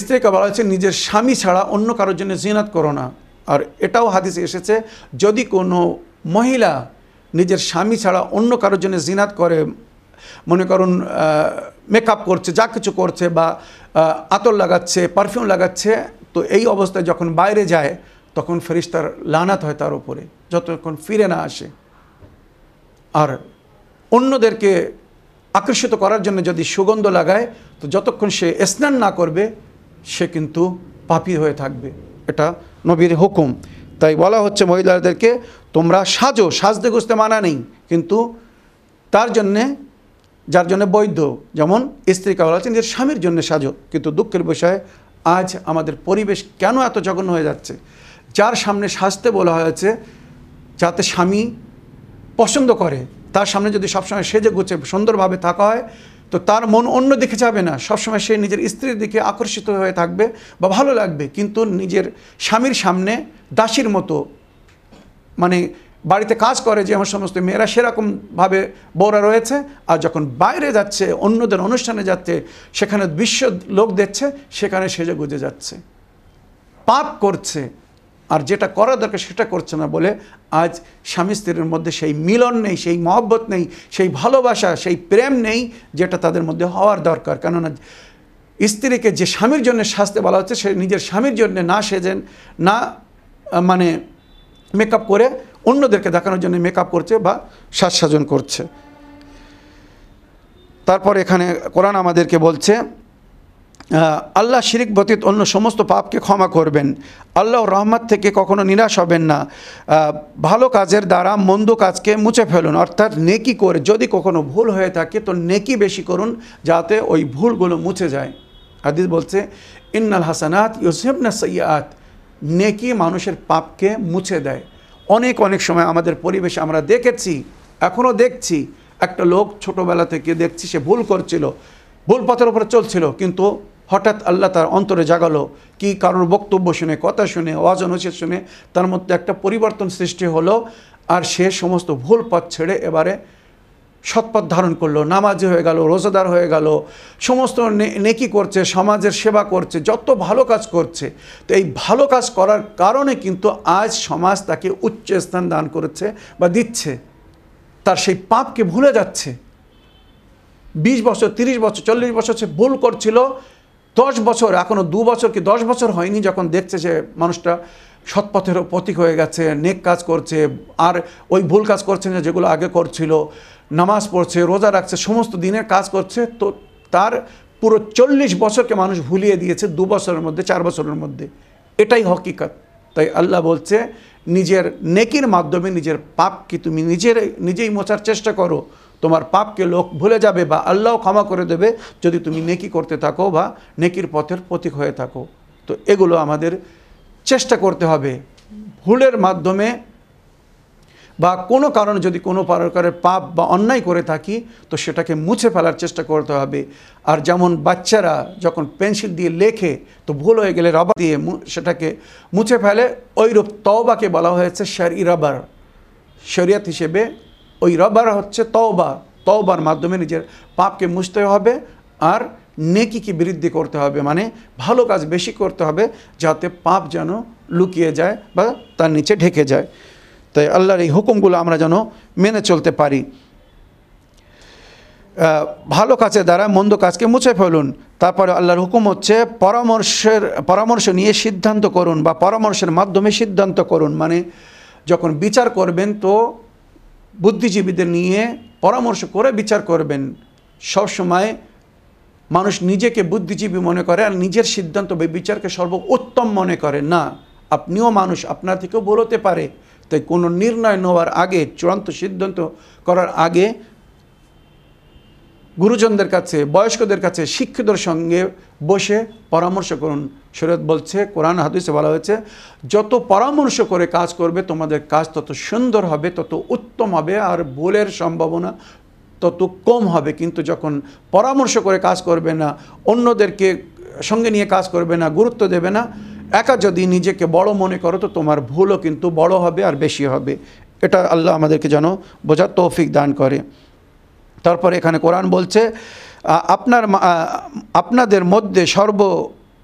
স্ত্রীকে বলা হয়েছে নিজের স্বামী ছাড়া অন্য কারোর জন্য জিনাত করো না। আর এটাও হাদিসে এসেছে, যদি কোনো মহিলা নিজের স্বামী ছাড়া অন্য কারোর জন্য জিনাত করে, মনে করুন মেকআপ করছে, যা কিছু করছে বা আতর লাগাচ্ছে পারফিউম লাগাচ্ছে, তো এই অবস্থায় যখন বাইরে যায় তখন ফেরিস্তার লানাত হয় তার উপরে, যতক্ষণ ফিরে না আসে। আর অন্যদেরকে আকর্ষিত করার জন্য যদি সুগন্ধ লাগায়, তো যতক্ষণ সে স্নান না করবে, সে কিন্তু পাপী হয়ে থাকবে। এটা নবীর হুকুম। তাই বলা হচ্ছে মহিলাদেরকে, তোমরা সাজো, সাজতে গুজতে মানা নেই। কিন্তু তার জন্যে, যার জন্য বৈধ, যেমন স্ত্রীকে বলা হচ্ছে নিজের স্বামীর জন্য সাজো। কিন্তু দুঃখের বিষয়ে, আজ আমাদের পরিবেশ কেন এত জঘন্য হয়ে যাচ্ছে? যার সামনে সাজতে বলা হয়েছে যাতে স্বামী পছন্দ করে, তার সামনে যদি সবসময় সেজে গুছে সুন্দরভাবে থাকা হয়, তো তার মন অন্য দিকে যাবে না। সবসময় সে নিজের স্ত্রীর দিকে আকর্ষিত হয়ে থাকবে বা ভালো লাগবে, কিন্তু নিজের স্বামীর সামনে দাসীর মতো মানে বাড়িতে কাজ করে যে আমার সমস্ত মেয়েরা সেরকমভাবে বউরা রয়েছে, আর যখন বাইরে যাচ্ছে, অন্যদের অনুষ্ঠানে যাচ্ছে, সেখানে বিশ্ব লোক দেখছে, সেখানে সেজে গুজে যাচ্ছে। পাপ করছে আর যেটা করা দরকার সেটা করছে না বলে আজ স্বামী স্ত্রীর মধ্যে সেই মিলন নেই, সেই মহব্বত নেই, সেই ভালোবাসা, সেই প্রেম নেই যেটা তাদের মধ্যে হওয়ার দরকার। কেননা স্ত্রীকে যে স্বামীর জন্য সাজতে বলা হচ্ছে, সে নিজের স্বামীর জন্য না সেজেন, না মানে মেকআপ করে অন্যদেরকে দেখানোর জন্য মেকআপ করছে বা সাজসাজন করছে। তারপর এখানে কোরআন আমাদেরকে বলছে আল্লাহ শিরিক ব্যতীত অন্য সমস্ত পাপকে ক্ষমা করবেন। আল্লাহ রহমত থেকে কখনো নিরাশ হবেন না। ভালো কাজের দ্বারা মন্দ কাজকে মুছে ফেলুন। অর্থাৎ নেকি করে যদি কখনো ভুল হয়ে থাকে, তো নেকি বেশি করুন যাতে ওই ভুলগুলো মুছে যায়। হাদিস বলছে, ইন্নাল হাসানাত ইউসেফনা সৈয়াত নেকি মানুষের পাপকে মুছে দেয়। অনেক অনেক সময় আমাদের পরিবেশে আমরা দেখেছি এখনও দেখছি, একটা লোক ছোটোবেলা থেকে দেখছি সে ভুল করছিল ভুল পথের উপরে চলছিল, কিন্তু হঠাৎ আল্লাহ তার অন্তরে জাগালো, কি কারোর বক্তব্য শুনে, কথা শুনে, ওয়াজ নসিহত শুনে তার মধ্যে একটা পরিবর্তন সৃষ্টি হলো আর সে সমস্ত ভুল পথ ছেড়ে এবারে সৎপথ ধারণ করল। নামাজি হয়ে গেল, রোজাদার হয়ে গেল, সমস্ত নেকি করছে, সমাজের সেবা করছে, যত ভালো কাজ করছে। তো এই ভালো কাজ করার কারণে কিন্তু আজ সমাজ তাকে উচ্চ স্থান দান করেছে বা দিচ্ছে। তার সেই পাপকে ভুলে যাচ্ছে। বিশ বছর, তিরিশ বছর, চল্লিশ বছর সে ভুল করছিল দশ বছর এখনও দু বছর কি দশ বছর হয়নি যখন দেখছে যে মানুষটা সৎপথের প্রতীক হয়ে গেছে, নেক কাজ করছে, আর ওই ভুল কাজ করছে না যেগুলো আগে করছিল, নামাজ পড়ছে, রোজা রাখছে, সমস্ত দিনের কাজ করছে, তো তার পুরো চল্লিশ বছরকে মানুষ ভুলিয়ে দিয়েছে দু বছরের মধ্যে, চার বছরের মধ্যে। এটাই হকিকত। তাই আল্লাহ বলছে, নিজের নেকির মাধ্যমে নিজের পাপকে তুমি নিজের, নিজেই মোছার চেষ্টা করো। তোমার পাপকে লোক ভুলে যাবে বা আল্লাহ ক্ষমা করে দেবে যদি তুমি নেকি করতে থাকো বা নেকির পথের প্রতীক হয়ে থাকো। তো এগুলো আমাদের চেষ্টা করতে হবে। ভুলের মাধ্যমে বা কোনো কারণে যদি কোনো প্রকারের পাপ বা অন্যায় করে থাকি, তো সেটাকে মুছে ফেলার চেষ্টা করতে হবে। আর যেমন বাচ্চারা যখন পেন্সিল দিয়ে লেখে, তো ভুল হয়ে গেলে রবার দিয়ে সেটাকে মুছে ফেলে। ওইরূপ তওবাকে বলা হয়েছে শারি রাবার শরিয়াত হিসেবে ওই রবার হচ্ছে তওবা। তওবার মাধ্যমে নিজের পাপকে মুছতে হবে আর নেকিকে বৃদ্ধি করতে হবে। মানে ভালো কাজ বেশি করতে হবে যাতে পাপ যেন লুকিয়ে যায় বা তার নিচে ঢেকে যায়। তাই আল্লাহর এই হুকুমগুলো আমরা যেন মেনে চলতে পারি। ভালো কাজের দ্বারা মন্দ কাজকে মুছে ফেলুন। তারপরে আল্লাহর হুকুম হচ্ছে পরামর্শের, পরামর্শ নিয়ে সিদ্ধান্ত করুন বা পরামর্শের মাধ্যমে সিদ্ধান্ত করুন। মানে যখন বিচার করবেন তো বুদ্ধিজীবীদের নিয়ে পরামর্শ করে বিচার করবেন। সবসময় মানুষ নিজেকে বুদ্ধিজীবী মনে করে আর নিজের সিদ্ধান্ত বিচারকে সর্বোত্তম মনে করে, না, আপনিও মানুষ, আপনার থেকেও বলতে পারে। তাই কোনো নির্ণয় নেওয়ার আগে, চূড়ান্ত সিদ্ধান্ত করার আগে গুরুজনদের কাছে, বয়স্কদের কাছে শিক্ষিতর সঙ্গে বসে পরামর্শ করুন। শরীয়ত বলছে, কোরআন হাদিসে বলা হয়েছে, যত পরামর্শ করে কাজ করবে, তোমাদের কাজ তত সুন্দর হবে, তত উত্তম হবে, আর ভুলের সম্ভাবনা তত কম হবে। কিন্তু যখন পরামর্শ করে কাজ করবে না, অন্যদেরকে সঙ্গে নিয়ে কাজ করবে না, গুরুত্ব দেবে না, একা যদি নিজেকে বড় মনে করো, তো তোমার ভুলও কিন্তু বড় হবে আর বেশি হবে। এটা আল্লাহ আমাদেরকে যেন বোঝার তৌফিক দান করে। তারপরে এখানে কোরআন বলছে আপনার আপনাদের মধ্যে সর্ব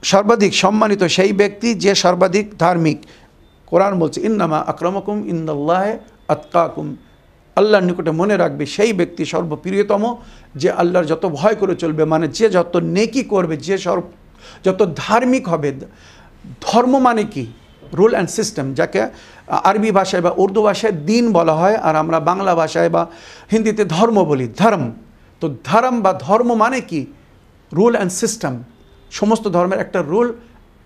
সর্বাধিক সম্মানিত সেই ব্যক্তি যে সর্বাধিক ধার্মিক। কোরআন বলছে, ইন্নামা আক্রমকুম ইন্দাল্লাহ আতকাকুম আল্লাহর নিকটে মনে রাখবে সেই ব্যক্তি সর্বপ্রিয়তম, যে আল্লাহর যত ভয় করে চলবে মানে যে যত নেকি করবে, যে সর্ব যত ধার্মিক হবে, ধর্ম মানে কি? রুল অ্যান্ড সিস্টেম, যাকে আরবি ভাষায় বা উর্দু ভাষায় দিন বলা হয়, আর আমরা বাংলা ভাষায় বা হিন্দিতে ধর্ম বলি, ধর্ম। তো ধর্ম বা ধর্ম মানে কি? Rule and system. সমস্ত ধর্মের একটা রুল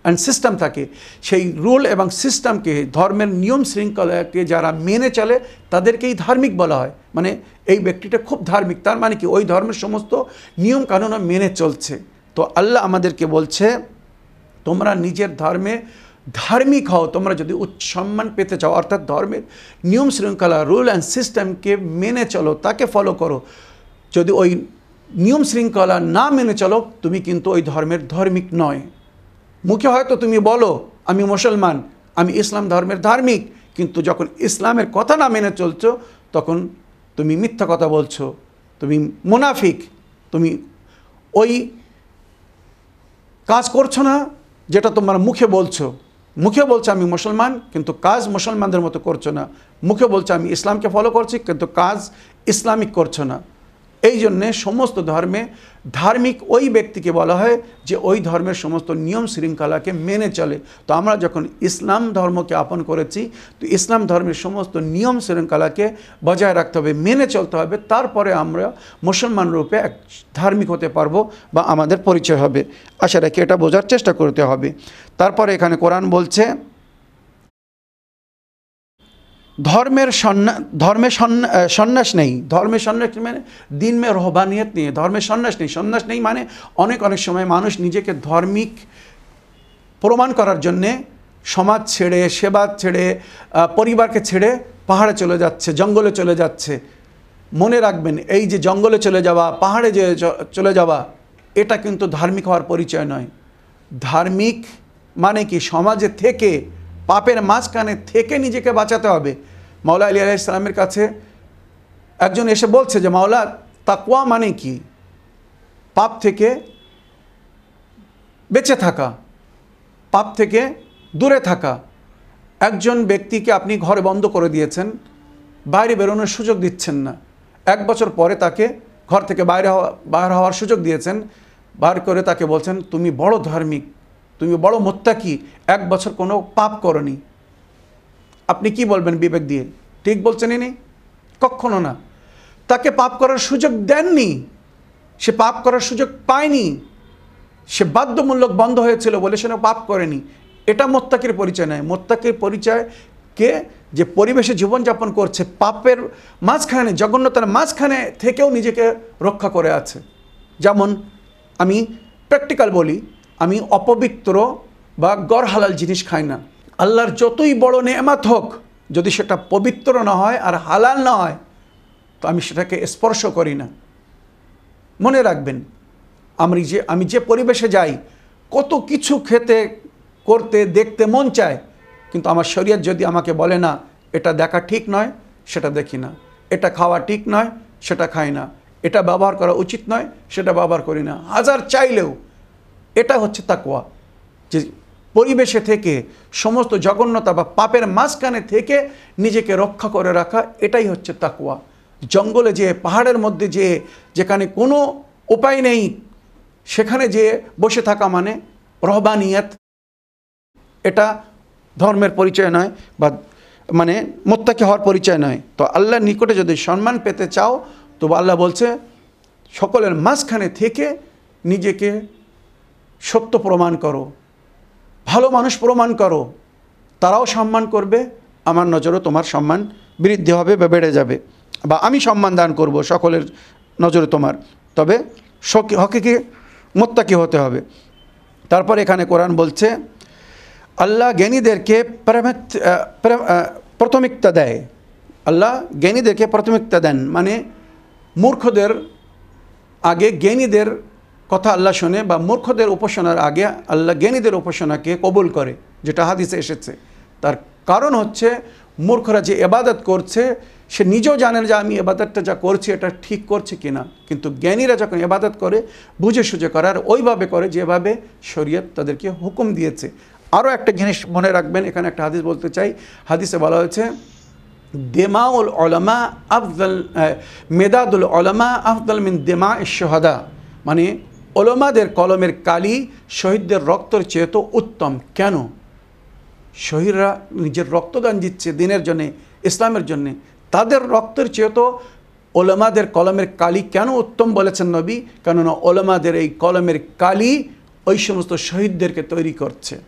অ্যান্ড সিস্টেম থাকে। সেই রুল এবং সিস্টেমকে ধর্মের নিয়ম শৃঙ্খলাকে যারা মেনে চলে, তাদেরকেই ধার্মিক বলা হয়। মানে এই ব্যক্তিটা খুব ধার্মিক। তার মানে কি? ওই ধর্মের সমস্ত নিয়ম কানুন মেনে চলছে। তো আল্লাহ আমাদেরকে বলছে, তোমরা নিজের ধর্মে ধার্মিক হও। তোমরা যদি উচ্চ সম্মান পেতে চাও, অর্থাৎ ধর্মের নিয়ম শৃঙ্খলা, রুল অ্যান্ড সিস্টেমকে মেনে চলো, তাকে ফলো করো। যদি ওই নিয়ম শৃঙ্খলা না মেনে চলো, তুমি কিন্তু ওই ধর্মের ধার্মিক নয়। মুখে হয়তো তুমি বলো, আমি মুসলমান, আমি ইসলাম ধর্মের ধার্মিক, কিন্তু যখন ইসলামের কথা না মেনে চলছ, তখন তুমি মিথ্যা কথা বলছো, তুমি মুনাফিক, তুমি ওই কাজ করছ না যেটা তোমার মুখে বলছো। মুখে বলছে, আমি মুসলমান, কিন্তু কাজ মুসলমানদের মতো করছ না। মুখে বলছে, আমি ইসলামকে ফলো করছি, কিন্তু কাজ ইসলামিক করছ না। এই জন্যে সমস্ত ধর্মে ধার্মিক ওই ব্যক্তিকে বলা হয় যে ওই ধর্মের সমস্ত নিয়ম শৃঙ্খলাকে মেনে চলে। তো আমরা যখন ইসলাম ধর্মকে আপন করেছি, তো ইসলাম ধর্মের সমস্ত নিয়ম শৃঙ্খলাকে বজায় রাখতে হবে, মেনে চলতে হবে, তারপরে আমরা মুসলমান রূপে এক ধার্মিক হতে পারব বা আমাদের পরিচয় হবে। আশা রাখি এটা বোঝার চেষ্টা করতে হবে। তারপরে এখানে কোরআন বলছে ধর্মের সন্ন্যাস ধর্মে সন্ন্যা- সন্ন্যাস নেই। ধর্মে সন্ন্যাস মানে দিন মে রহবানিয়ত নেই। ধর্মে সন্ন্যাস নেই। সন্ন্যাস নেই মানে অনেক অনেক সময় মানুষ নিজেকে ধর্মিক প্রমাণ করার জন্যে সমাজ ছেড়ে, সেবা ছেড়ে পরিবারকে ছেড়ে পাহাড়ে চলে যাচ্ছে, জঙ্গলে চলে যাচ্ছে। মনে রাখবেন, এই যে জঙ্গলে চলে যাওয়া, পাহাড়ে যে চলে যাওয়া, এটা কিন্তু ধার্মিক হওয়ার পরিচয় নয়। ধার্মিক মানে কি? সমাজে থেকে পাপের মাঝখানে থেকে নিজেকে বাঁচাতে হবে। মাওলা আলী আলাইসালামের কাছে একজন এসে বলছে যে, মাওলা তাকুয়া মানে কি? পাপ থেকে বেঁচে থাকা, পাপ থেকে দূরে থাকা। একজন ব্যক্তিকে আপনি ঘরে বন্ধ করে দিয়েছেন, বাইরে বেরোনোর সুযোগ দিচ্ছেন না। এক বছর পরে তাকে ঘর থেকে বাইরে হওয়া, বাইরে হওয়ার সুযোগ দিয়েছেন। বার করে তাকে বলছেন, তুমি বড় ধার্মিক তুমি বড় মোত্তাকি, এক বছর কোনো পাপ করনি। আপনি কি বলবেন বিবেক দিয়ে? ঠিক বলছেন ইনি? কখনো না। তাকে পাপ করার সুযোগ দেননি। সে পাপ করার সুযোগ পায়নি। সে বাধ্যমূলক বন্ধ হয়েছিল বলে সে পাপ করেনি। এটা মোত্তাকির পরিচয় নয়। মোত্তাকির পরিচয় কে? যে পরিবেশে জীবনযাপন করছে, পাপের মাঝখানে, জঘন্যতার মাঝখানে থেকেও নিজেকে রক্ষা করে আছে। যেমন আমি প্র্যাকটিক্যাল বলি আমি অপবিত্র বা গড় হালাল জিনিস খাই না। আল্লাহর যতই বড় নেমাত হোক, যদি সেটা পবিত্র না হয় আর হালাল না হয়, তো আমি সেটাকে স্পর্শ করি না। মনে রাখবেন, আমি যে আমি যে পরিবেশে যাই, কত কিছু খেতে, করতে, দেখতে মন চায়, কিন্তু আমার শরীয়ত যদি আমাকে বলে না, এটা দেখা ঠিক নয়, সেটা দেখি না। এটা খাওয়া ঠিক নয়, সেটা খাই না। এটা ব্যবহার করা উচিত নয়, সেটা ব্যবহার করি না। হাজার চাইলেও এটা হচ্ছে তাকওয়া। যে পরিবেশে থেকে, সমস্ত জঘন্যতা বা পাপের মাঝখানে থেকে নিজেকে রক্ষা করে রাখা, এটাই হচ্ছে তাকুয়া জঙ্গলে যে, পাহাড়ের মধ্যে যে, যেখানে কোনো উপায় নেই, সেখানে যে বসে থাকা মানে রহবানিয়ত। এটা ধর্মের পরিচয় নয় বা মানে মোত্তাকি হওয়ার পরিচয় নয়। তো আল্লাহর নিকটে যদি সম্মান পেতে চাও তো আল্লাহ বলছে, সকলের মাঝখানে থেকে নিজেকে সত্য প্রমাণ করো, ভালো মানুষ প্রমাণ করো, তারাও সম্মান করবে, আমার নজরও তোমার সম্মান বৃদ্ধি হবে বা বেড়ে যাবে বা আমি সম্মান দান করব সকলের নজরে তোমার। তবে হকিকে মোত্তাকি হতে হবে। তারপর এখানে কোরআন বলছে, আল্লাহ জ্ঞানীদেরকে প্রাথমিকতা দেয়। আল্লাহ জ্ঞানীদেরকে প্রাথমিকতা দেন। মানে মূর্খদের আগে জ্ঞানীদের কথা আল্লাহ শোনে বা মূর্খদের উপাসনার আগে আল্লাহ জ্ঞানীদের উপাসনাকে কবুল করে, যেটা হাদিসে এসেছে। তার কারণ হচ্ছে মূর্খরা যে এবাদত করছে, সে নিজেও জানেন যে আমি এবাদতটা যা করছি এটা ঠিক করছে কিনা। কিন্তু জ্ঞানীরা যখন এবাদত করে, বুঝে সুঝে করার ওইভাবে করে যেভাবে শরীয়ত তাদেরকে হুকুম দিয়েছে। আরও একটা জিনিস মনে রাখবেন, এখানে একটা হাদিস বলতে চাই। হাদিসে বলা হয়েছে, দেমাউল অলমা আফজল মেদাদুল অলমা আফদল মিন দেমা শহদা। মানে ওলমাদের কলমের কালি শহীদদের রক্তের চেয়ে তো উত্তম। কেন? শহীদরা নিজের রক্তদান দিচ্ছে দিনের জন্যে, ইসলামের জন্যে। তাদের রক্তের চেয়ে তো ওলমাদের কলমের কালি কেন উত্তম বলেছেন নবী? কেননা ওলমাদের এই কলমের কালি ওই সমস্ত শহীদদেরকে তৈরি করছে।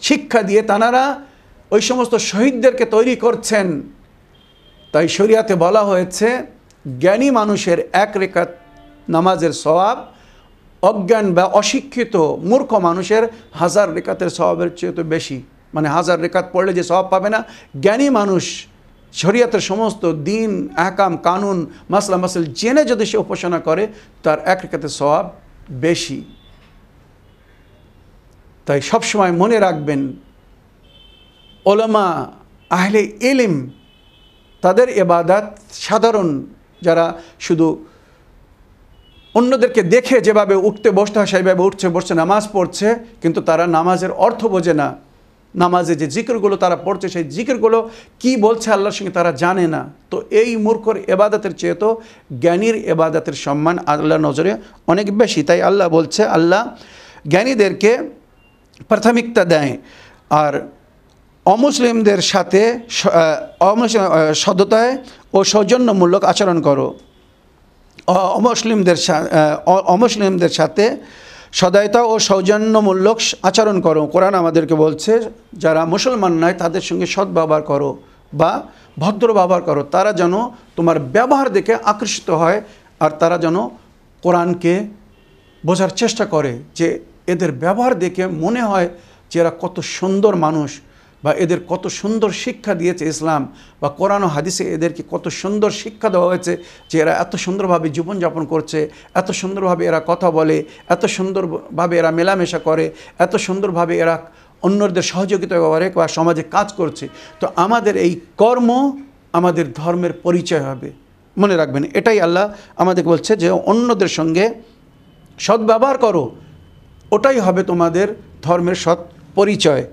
শিক্ষা দিয়ে তানারা ওই সমস্ত শহীদদেরকে তৈরি করছেন। তাই শরিয়াতে বলা হয়েছে, জ্ঞানী মানুষের এক রেখাত নামাজের স্বভাব অজ্ঞান বা অশিক্ষিত মূর্খ মানুষের হাজার রেখাতের স্বভাবের চেয়ে তো বেশি। মানে হাজার রেখাত পড়লে যে স্বভাব পাবে না, জ্ঞানী মানুষ, শরিয়াতের সমস্ত দিন একাম কানুন, মাসলা, মাসল জেনে যদি সে উপাসনা করে, তার এক রেখাতের স্বভাব বেশি। তাই সবসময় মনে রাখবেন, ওলামা, আহলে এলিম তাদের এবাদাত সাধারণ যারা শুধু অন্যদেরকে দেখে যেভাবে উঠতে বসতে হয় সেইভাবে উঠছে বসছে নামাজ পড়ছে কিন্তু তারা নামাজের অর্থ বোঝে না। নামাজে যে জিকিরগুলো তারা পড়ছে সেই জিকিরগুলো কি বলছে আল্লাহর সঙ্গে তারা জানে না। তো এই মূর্খর এবাদতের চেয়ে তো জ্ঞানীর এবাদতের সম্মান আল্লাহ নজরে অনেক বেশি। তাই আল্লাহ বলছে আল্লাহ জ্ঞানীদেরকে প্রাথমিকতা দেয়। আর অমুসলিমদের সাথে স- অমুসলিম আহ, সততায় ও সৌজন্যমূলক আচরণ করো। অমুসলিমদের অমুসলিমদের সাথে সদায়তা ও সৌজন্যমূলক আচরণ করো। কোরআন আমাদেরকে বলছে, যারা মুসলমান নয়, তাদের সঙ্গে সৎ ব্যবহার করো বা ভদ্র ব্যবহার করো। তারা যেন তোমার ব্যবহার দেখে আকর্ষিত হয় আর তারা যেন কোরআনকে বোঝার চেষ্টা করে যে এদের ব্যবহার দেখে মনে হয় যে এরা কত সুন্দর মানুষ। বা এদের কত সুন্দর শিক্ষা দিয়েছে ইসলাম বা কোরআন হাদিসে এদেরকে কত সুন্দর শিক্ষা দেওয়া হয়েছে যে এরা এত সুন্দরভাবে জীবনযাপন করছে, এত সুন্দরভাবে এরা কথা বলে, এত সুন্দরভাবে এরা মেলামেশা করে, এত সুন্দরভাবে এরা অন্যদের সহযোগিতা করে বা সমাজে কাজ করছে। তো আমাদের এই কর্ম আমাদের ধর্মের পরিচয় হবে। মনে রাখবেন, এটাই আল্লাহ আমাদের বলছে যে অন্যদের সঙ্গে সদ্ব্যবহার করো। ওটাই হবে তোমাদের ধর্মের সৎ পরিচয়।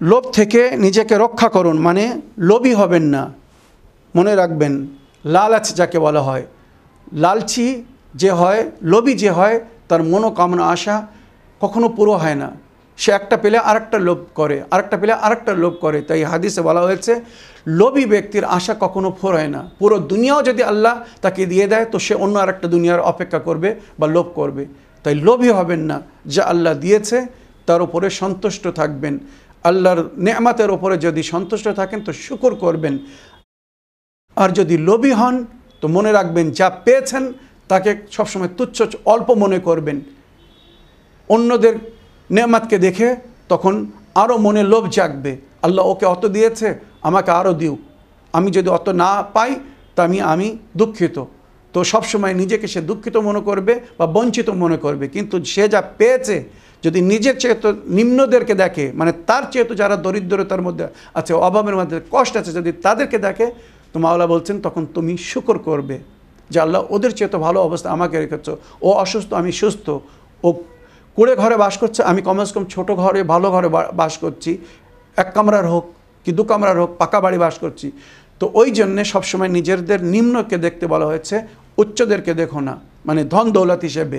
লোভ থেকে নিজেকে রক্ষা করুন মানে লোভী হবেন না। মনে রাখবেন, লালাচ যাকে বলা হয়। লালচি যে হয়, লোভী যে হয়, তার মনোকামনা, আশা কখনো পুরো হয় না। সে একটা পেলে আরেকটা লোভ করে, আরেকটা পেলে আরেকটা লোভ করে। তাই হাদিসে বলা হয়েছে, লোভী ব্যক্তির আশা কখনো ফোর হয় না। পুরো দুনিয়াও যদি আল্লাহ তাকে দিয়ে দেয়, তো সে অন্য আরেকটা দুনিয়ার অপেক্ষা করবে বা লোভ করবে। তাই লোভী হবেন না। যা আল্লাহ দিয়েছে, তার উপরে সন্তুষ্ট থাকবেন। আল্লাহর নেয়ামাতের ওপরে যদি সন্তুষ্ট থাকেন, তো শুকর করবেন। আর যদি লোভী হন, তো মনে রাখবেন যা পেয়েছেন, তাকে সবসময় তুচ্ছ, অল্প মনে করবেন। অন্যদের নেমাতকে দেখে তখন আরও মনে লোভ জাগবে। আল্লাহ ওকে অত দিয়েছে, আমাকে আরও দিও। আমি যদি অত না পাই, তা আমি আমি দুঃখিত। তো সবসময় নিজেকে সে দুঃখিত মনে করবে বা বঞ্চিত মনে করবে। কিন্তু সে যা পেয়েছে যদি নিজের চেয়ে তো নিম্নদেরকে দেখে মানে তার চেয়ে তো যারা দরিদ্রতার মধ্যে আছে, অভাবের মধ্যে কষ্ট আছে, যদি তাদেরকে দেখে, তো মাওলা বলছেন, তখন তুমি শুকর করবে যে আল্লাহ ওদের চেয়ে তো ভালো অবস্থা আমাকে রেখেছ। ও অসুস্থ, আমি সুস্থ। ও কুড়ে ঘরে বাস করছে, আমি কমসে কম ছোটো ঘরে, ভালো ঘরে বাস করছি। এক কামরার হোক কি দু কামরার হোক, পাকা বাড়ি বাস করছি। তো ওই জন্যে সবসময় নিজেদের নিম্নকে দেখতে বলা হয়েছে, উচ্চদেরকে দেখো না মানে ধন দৌলত হিসেবে।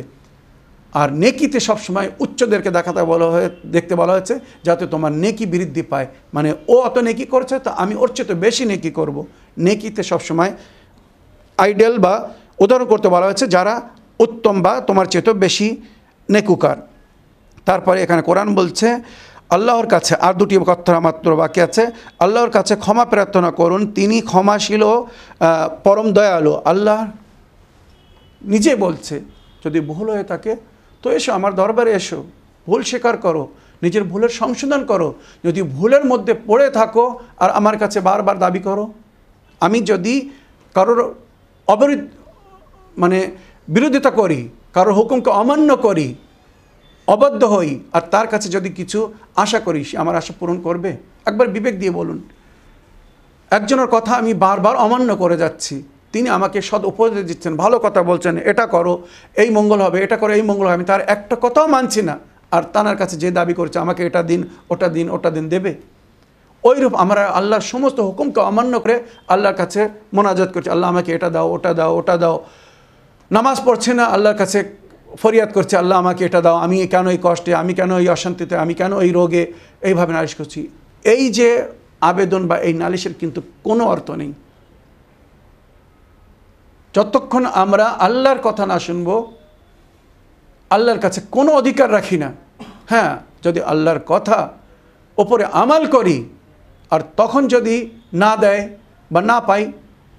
আর নেকিতে সবসময় উচ্চদেরকে দেখাতে বলা হয়ে, দেখতে বলা হয়েছে, যাতে তোমার নেকি বৃদ্ধি পায়। মানে ও অত নেকি করছে, তো আমি ওর চেয়ে তো বেশি নেকি করব। নেকিতে সবসময় আইডিয়াল বা উদাহরণ করতে বলা হয়েছে, যারা উত্তম বা তোমার চেয়ে বেশি নেকুকার। তারপরে এখানে কোরআন বলছে, আল্লাহর কাছে আর দুটি কথা মাত্র বাকি আছে, আল্লাহর কাছে ক্ষমা প্রার্থনা করুন, তিনি ক্ষমাশীল পরম দয়ালু। আল্লাহ নিজে বলছে, যদি ভুল হয়ে থাকে তো এসো, আমার দরবারে এসো। ভুল স্বীকার করো, নিজের ভুলের সংশোধন করো। যদি ভুলের মধ্যে পড়ে থাকো আর আমার কাছে বারবার দাবি করো, আমি যদি কারোর অবরিদ মানে বিরোধিতা করি, কারোর হুকুমকে অমান্য করি অবদ্ধ হই, আর তার কাছে যদি কিছু আশা করি, সে আমার আশা পূরণ করবে? একবার বিবেক দিয়ে বলুন। একজনের কথা আমি বারবার অমান্য করে যাচ্ছি। তিনি আমাকে সদ উপদেশ দিচ্ছেন, ভালো কথা বলছেন, এটা করো, এই মঙ্গল হবে, এটা করো, এই মঙ্গল হবে। আমি তার একটা কথাও মানছি না। আর তানার কাছে যে দাবি করছে, আমাকে এটা দিন, ওটা দিন ওটা দিন দেবে। ওইরূপ আমরা আল্লাহর সমস্ত হুকুমকে অমান্য করে আল্লাহর কাছে মোনাজাত করছি। আল্লাহ আমাকে এটা দাও, ওটা দাও ওটা দাও। নামাজ পড়ছে না, আল্লাহর কাছে ফরিয়াদ করছে, আল্লাহ আমাকে এটা দাও। আমি কেন এই কষ্টে, আমি কেন এই অশান্তিতে, আমি কেন এই রোগে, এইভাবে নালিশ করছি। এই যে আবেদন বা এই নালিশের কিন্তু কোনো অর্থ নেই। যতক্ষণ আমরা আল্লাহর কথা না শুনব, আল্লাহর কাছে কোনো অধিকার রাখি না। হ্যাঁ যদি আল্লাহর কথা ওপরে আমাল করি, আর তখন যদি না দেয় বা না পাই,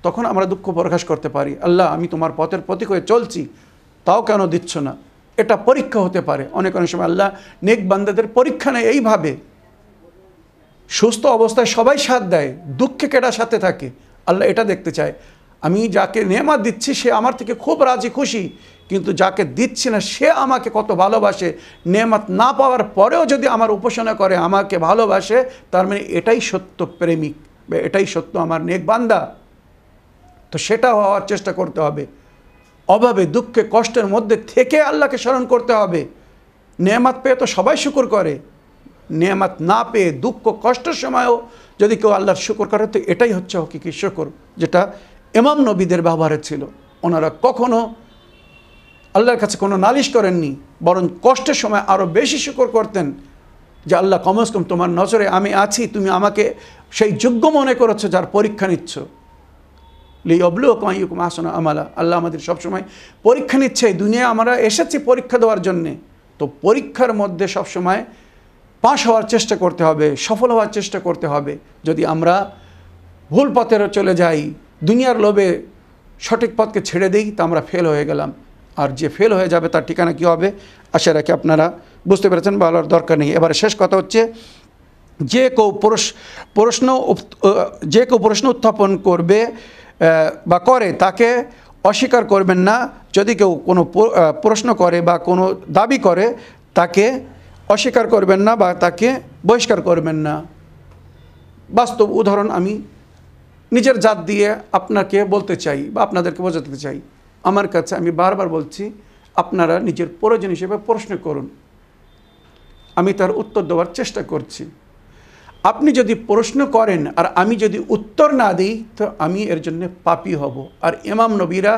তখন আমরা দুঃখ প্রকাশ করতে পারি। আল্লাহ, আমি তোমার পথের প্রতীক হয়ে চলছি, তাও কেন দিচ্ছ না? এটা পরীক্ষা হতে পারে। অনেক অনেক সময় আল্লাহ নেক বান্দাদের পরীক্ষা নেয় এইভাবে। সুস্থ অবস্থায় সবাই সাথ দেয়, দুঃখে কেটা সাথে থাকে? আল্লাহ এটা দেখতে চায়। আমি যাকে নেমাত দিচ্ছি, সে আমার থেকে খুব রাজি, খুশি। কিন্তু যাকে দিচ্ছি না, সে আমাকে কত ভালোবাসে। নেমাত না পাওয়ার পরেও যদি আমার উপাসনা করে, আমাকে ভালোবাসে, তার মানে এটাই সত্য প্রেমিক, বা এটাই সত্য আমার নেক বান্দা তো সেটা হওয়ার চেষ্টা করতে হবে। অভাবে, দুঃখে, কষ্টের মধ্যে থেকে আল্লাহকে স্মরণ করতে হবে। নেমাত পেয়ে তো সবাই শুকুর করে। নেয়ামাত না পেয়ে দুঃখ, কষ্টের সময়ও যদি কেউ আল্লাহর শুকর করে, তো এটাই হচ্ছে হকিকি শুকর, যেটা এমাম নবীদের ব্যবহারে ছিল। ওনারা কখনো আল্লাহর কাছে কোনো নালিশ করেননি, বরং কষ্টের সময় আরও বেশি শুকর করতেন যে, আল্লাহ, কমস কম তোমার নজরে আমি আছি, তুমি আমাকে সেই যোগ্য মনে করেছ যার পরীক্ষা নিচ্ছ। লি অবলু কাইকুম আসনা আমালা। আল্লাহ আমাদের সবসময় পরীক্ষা নিচ্ছে, এই দুনিয়ায় আমরা এসেছি পরীক্ষা দেওয়ার জন্যে। তো পরীক্ষার মধ্যে সবসময় পাশ হওয়ার চেষ্টা করতে হবে, সফল হওয়ার চেষ্টা করতে হবে। যদি আমরা ভুল পথেরও চলে যাই দুনিয়ার লোভে সঠিক পথকে ছেড়ে দিই, তা আমরা ফেল হয়ে গেলাম। আর যে ফেল হয়ে যাবে, তার ঠিকানা কী হবে? আশা রাখি আপনারা বুঝতে পেরেছেন বলার দরকার নেই। এবারে শেষ কথা হচ্ছে, যে কেউ প্রশ্ন যে কেউ প্রশ্ন উত্থাপন করবে বা করে, তাকে অস্বীকার করবেন না। যদি কেউ কোনো প্রশ্ন করে বা কোনো দাবি করে, তাকে অস্বীকার করবেন না বা তাকে বহিষ্কার করবেন না। বাস্তব উদাহরণ আমি নিজের জাত দিয়ে আপনাকে বলতে চাই বা আপনাদেরকে বোঝাতে চাই। আমার কাছে আমি বারবার বলছি, আপনারা নিজের প্রয়োজন হিসেবে প্রশ্ন করুন। আমি তার উত্তর দেওয়ার চেষ্টা করছি। আপনি যদি প্রশ্ন করেন আর আমি যদি উত্তর না দিই, তো আমি এর জন্য পাপি হব। আর ইমাম নবীরা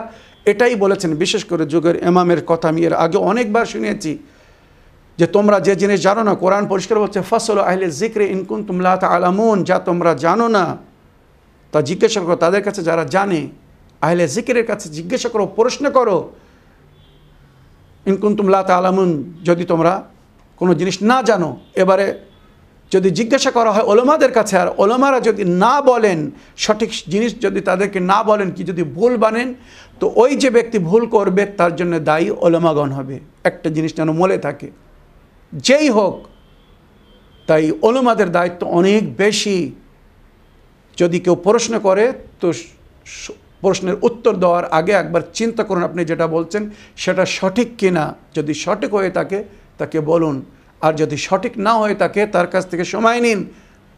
এটাই বলেছেন, বিশেষ করে যুগের ইমামের কথা আমি এর আগে অনেকবার শুনেছি, যে তোমরা যে জিনিস জানো না, কোরআন পরিষ্কার বলছে, ফসল আহলে জিক্রে ইনকুন তুমলা আলামুন যা তোমরা জানো না তা জিজ্ঞাসা করো, তাদের কাছে যারা জানে, আহলে জিকিরের কাছে জিজ্ঞাসা করো, প্রশ্ন করো। ইনকুন তুমলা আলামুন যদি তোমরা কোনো জিনিস না জানো, এবারে যদি জিজ্ঞাসা করা হয় ওলমাদের কাছে, আর ওলমারা যদি না বলেন, সঠিক জিনিস যদি তাদেরকে না বলেন, কি যদি ভুল বানেন, তো ওই যে ব্যক্তি ভুল করবে, তার জন্য দায়ী ওলমাগণ হবে। একটা জিনিস যেন মলে থাকে। যেই হোক, তাই ওলমাদের দায়িত্ব অনেক বেশি। যদি কেউ প্রশ্ন করে, তো প্রশ্নের উত্তর দেওয়ার আগে একবার চিন্তা করুন আপনি যেটা বলছেন, সেটা সঠিক কিনা। যদি সঠিক হয়ে থাকে, তাকে বলুন। আর যদি সঠিক না হয়ে থাকে, তার কাছ থেকে সময় নিন।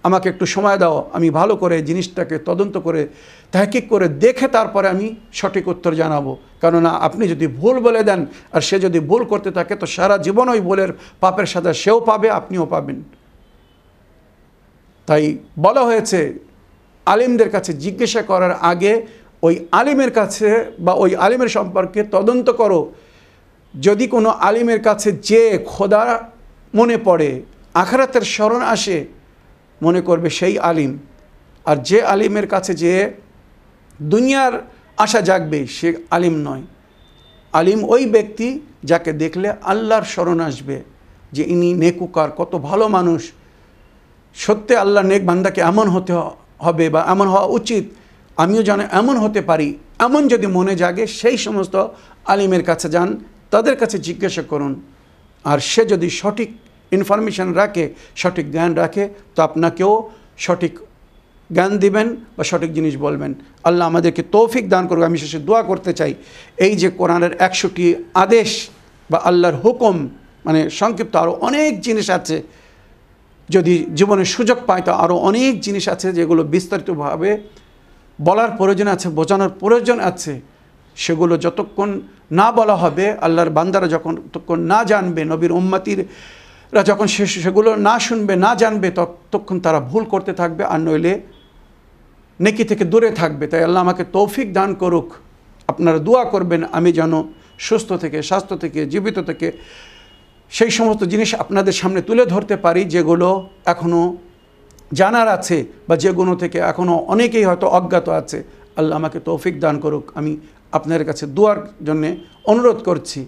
আমাকে একটু সময় দাও, আমি ভালো করে জিনিসটাকে তদন্ত করে, তাহকিক করে দেখে তারপরে আমি সঠিক উত্তর জানাব। কেননা আপনি যদি ভুল বলে দেন, আর সে যদি ভুল করতে থাকে, তো সারা জীবন ওই ভুলের পাপের সাথে সেও পাবে, আপনিও পাবেন। তাই বলা হয়েছে আলিমদের কাছে জিজ্ঞাসা করার আগে ওই আলিমের কাছে বা ওই আলিমের সম্পর্কে তদন্ত করো। যদি কোনো আলিমের কাছে যে খোদা মনে পড়ে, আখরাতের স্মরণ আসে, মনে করবে সেই আলিম। আর যে আলিমের কাছে যে দুনিয়ার আশা জাগবে, সে আলিম নয়। আলিম ওই ব্যক্তি যাকে দেখলে আল্লাহর স্মরণ আসবে যে ইনি নেকুকার, কত ভালো মানুষ। সত্যি আল্লাহ নেক বান্দাকে এমন হতে হবে বা এমন হওয়া উচিত, আমিও যেন এমন হতে পারি, এমন যদি মনে জাগে, সেই সমস্ত আলিমের কাছে যান, তাদের কাছে জিজ্ঞাসা করুন। আর সে যদি সঠিক ইনফরমেশন রাখে, সঠিক জ্ঞান রাখে, তো আপনাকেও সঠিক জ্ঞান দিবেন বা সঠিক জিনিস বলবেন। আল্লাহ আমাদেরকে তৌফিক দান করবে আমি শেষে দোয়া করতে চাই, এই যে কোরআনের একশোটি আদেশ বা আল্লাহর হুকুম মানে সংক্ষিপ্ত আরও অনেক জিনিস আছে যদি জীবনে সুযোগ পায়, তো আরও অনেক জিনিস আছে যেগুলো বিস্তারিতভাবে বলার প্রয়োজন আছে, বোঝানোর প্রয়োজন আছে। সেগুলো যতক্ষণ না বলা হবে, আল্লাহর বান্দারা যখন ততক্ষণ না জানবে, নবীর উম্মাতিরা যখন সে সেগুলো না শুনবে, না জানবে, ততক্ষণ তারা ভুল করতে থাকবে আর নইলে নেকি থেকে দূরে থাকবে। তাই আল্লাহ আমাকে তৌফিক দান করুক। আপনারা দোয়া করবেন, আমি যেন সুস্থ থেকে, স্বাস্থ্য থেকে, জীবিত থেকে সেই সমস্ত জিনিস আপনাদের সামনে তুলে ধরতে পারি, যেগুলো এখনও জানার আছে বা যেগুলো থেকে এখনও অনেকেই হয়তো অজ্ঞাত আছে। আল্লাহ আমাকে তৌফিক দান করুক। আমি আপনাদের কাছে দুয়ার জন্যে অনুরোধ করছি।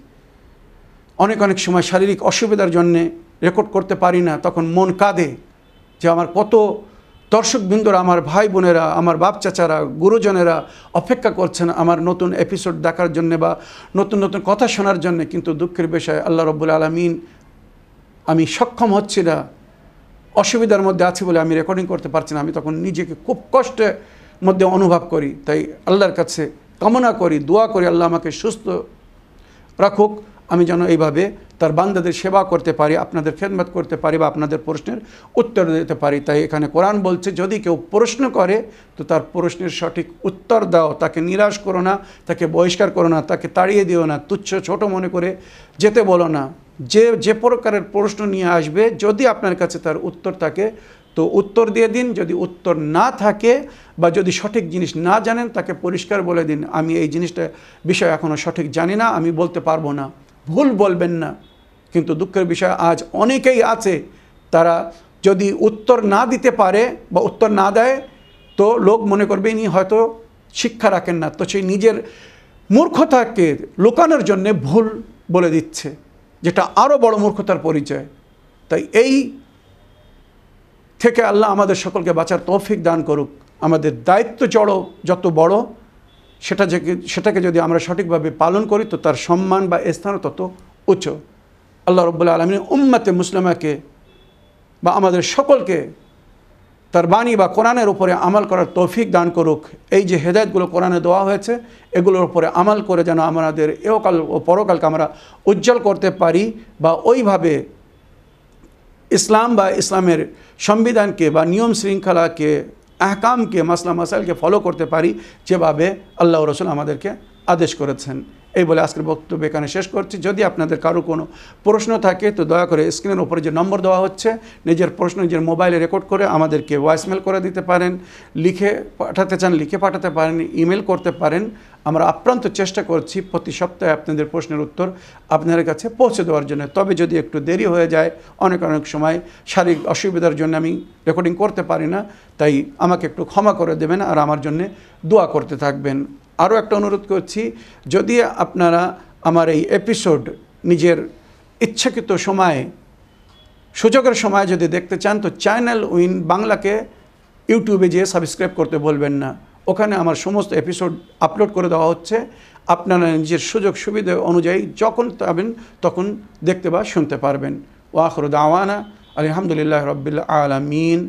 অনেক অনেক সময় শারীরিক অসুবিধার জন্যে রেকর্ড করতে পারি না, তখন মন কাঁদে যে আমার কত দর্শকবৃন্দরা, আমার ভাই বোনেরা, আমার বাপ চাচারা, গুরুজনেরা অপেক্ষা করছেন আমার নতুন এপিসোড দেখার জন্য বা নতুন নতুন কথা শোনার জন্য। কিন্তু দুঃখের বিষয়, আল্লাহ রব্বুল আলমিন আমি সক্ষম হচ্ছি না। অসুবিধার মধ্যে আছি বলে আমি রেকর্ডিং করতে পারছি না। আমি তখন নিজেকে খুব কষ্টের মধ্যে অনুভব করি। তাই আল্লাহর কাছে কামনা করি, দোয়া করি, আল্লাহ আমাকে সুস্থ রাখুক। আমি যেন এইভাবে তার বান্দাদের সেবা করতে পারি, আপনাদের খেদমত করতে পারি বা আপনাদের প্রশ্নের উত্তর দিতে পারি। তাই এখানে কোরআন বলছে, যদি কেউ প্রশ্ন করে, তো তার প্রশ্নের সঠিক উত্তর দাও। তাকে নিরাশ করো না, তাকে বহিষ্কার করো না, তাকে তাড়িয়ে দিও না। তুচ্ছ, ছোট মনে করে যেতে বলো না। যে যে প্রকারের প্রশ্ন নিয়ে আসবে, যদি আপনার কাছে তার উত্তর থাকে, তো উত্তর দিয়ে দিন। যদি উত্তর না থাকে বা যদি সঠিক জিনিস না জানেন, তাকে পরিষ্কার বলে দিন। আমি এই জিনিসটা বিষয় এখনও সঠিক জানি না, আমি বলতে পারব না। ভুল বলবেন না। কিন্তু দুঃখের বিষয়, আজ অনেকেই আছে, তারা যদি উত্তর না দিতে পারে বা উত্তর না দেয়, তো লোক মনে করবে ইনি হয়তো শিক্ষা রাখেন না। তো সেই নিজের মূর্খতাকে লুকানোর জন্যে ভুল বলে দিচ্ছে, যেটা আরও বড় মূর্খতার পরিচয়। তাই এই থেকে আল্লাহ আমাদের সকলকে বাঁচার তৌফিক দান করুক। আমাদের দায়িত্ব জড়ো যত বড় সেটা যে সেটাকে যদি আমরা সঠিকভাবে পালন করি, তো তার সম্মান বা স্থানও তত উচ্চ। আল্লাহ রব্বুল্লা আলমিন উম্মাতে মুসলিমাকে বা আমাদের সকলকে তার বাণী বা কোরআনের উপরে আমাল করার তৌফিক দান করুক। এই যে হেদায়তগুলো কোরআনে দেওয়া হয়েছে, এগুলোর উপরে আমাল করে যেন আমাদের এওকাল ও পরকালকে আমরা উজ্জ্বল করতে পারি বা ওইভাবে ইসলাম বা ইসলামের সংবিধানকে বা নিয়ম শৃঙ্খলাকে আহকামকে মাসলা মাসাইলকে ফলো করতে পারি যেভাবে আল্লাহ রসুল আমাদেরকে আদেশ করেছেন। এই বলে আজকের বক্তব্য এখানে শেষ করছি। যদি আপনাদের কারও কোনো প্রশ্ন থাকে, তো দয়া করে স্ক্রিনের উপরে যে নম্বর দেওয়া হচ্ছে, নিজের প্রশ্ন নিজের মোবাইলে রেকর্ড করে আমাদেরকে ভয়েসমেল করে দিতে পারেন, লিখে পাঠাতে চান, লিখে পাঠাতে পারেন ইমেল করতে পারেন। আমরা আপ্রান্ত চেষ্টা করছি, প্রতি সপ্তাহে আপনাদের প্রশ্নের উত্তর আপনাদের কাছে পৌঁছে দেওয়ার জন্য। তবে যদি একটু দেরি হয়ে যায়, অনেক অনেক সময় শারীরিক অসুবিধার জন্য আমি রেকর্ডিং করতে পারি না, তাই আমাকে একটু ক্ষমা করে দেবেন আর আমার জন্য দোয়া করতে থাকবেন। আরও একটা অনুরোধ করছি, যদি আপনারা আমার এই এপিসোড নিজের ইচ্ছাকৃত সময়ে, সুযোগের সময় যদি দেখতে চান, তো চ্যানেল উইন বাংলাকে ইউটিউবে যেয়ে সাবস্ক্রাইব করতে বলবেন না। ওখানে আমার সমস্ত এপিসোড আপলোড করে দেওয়া হচ্ছে। আপনারা নিজের সুযোগ সুবিধা অনুযায়ী যখন পাবেন, তখন দেখতে বা শুনতে পারবেন। ওয়াখর দাওয়ানা, আলহামদুলিল্লাহ রবিল্লা আলমিন।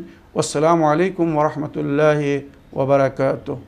আসসালামু আলাইকুম ওরহমতুল্লাহ ওবরাকাতুহ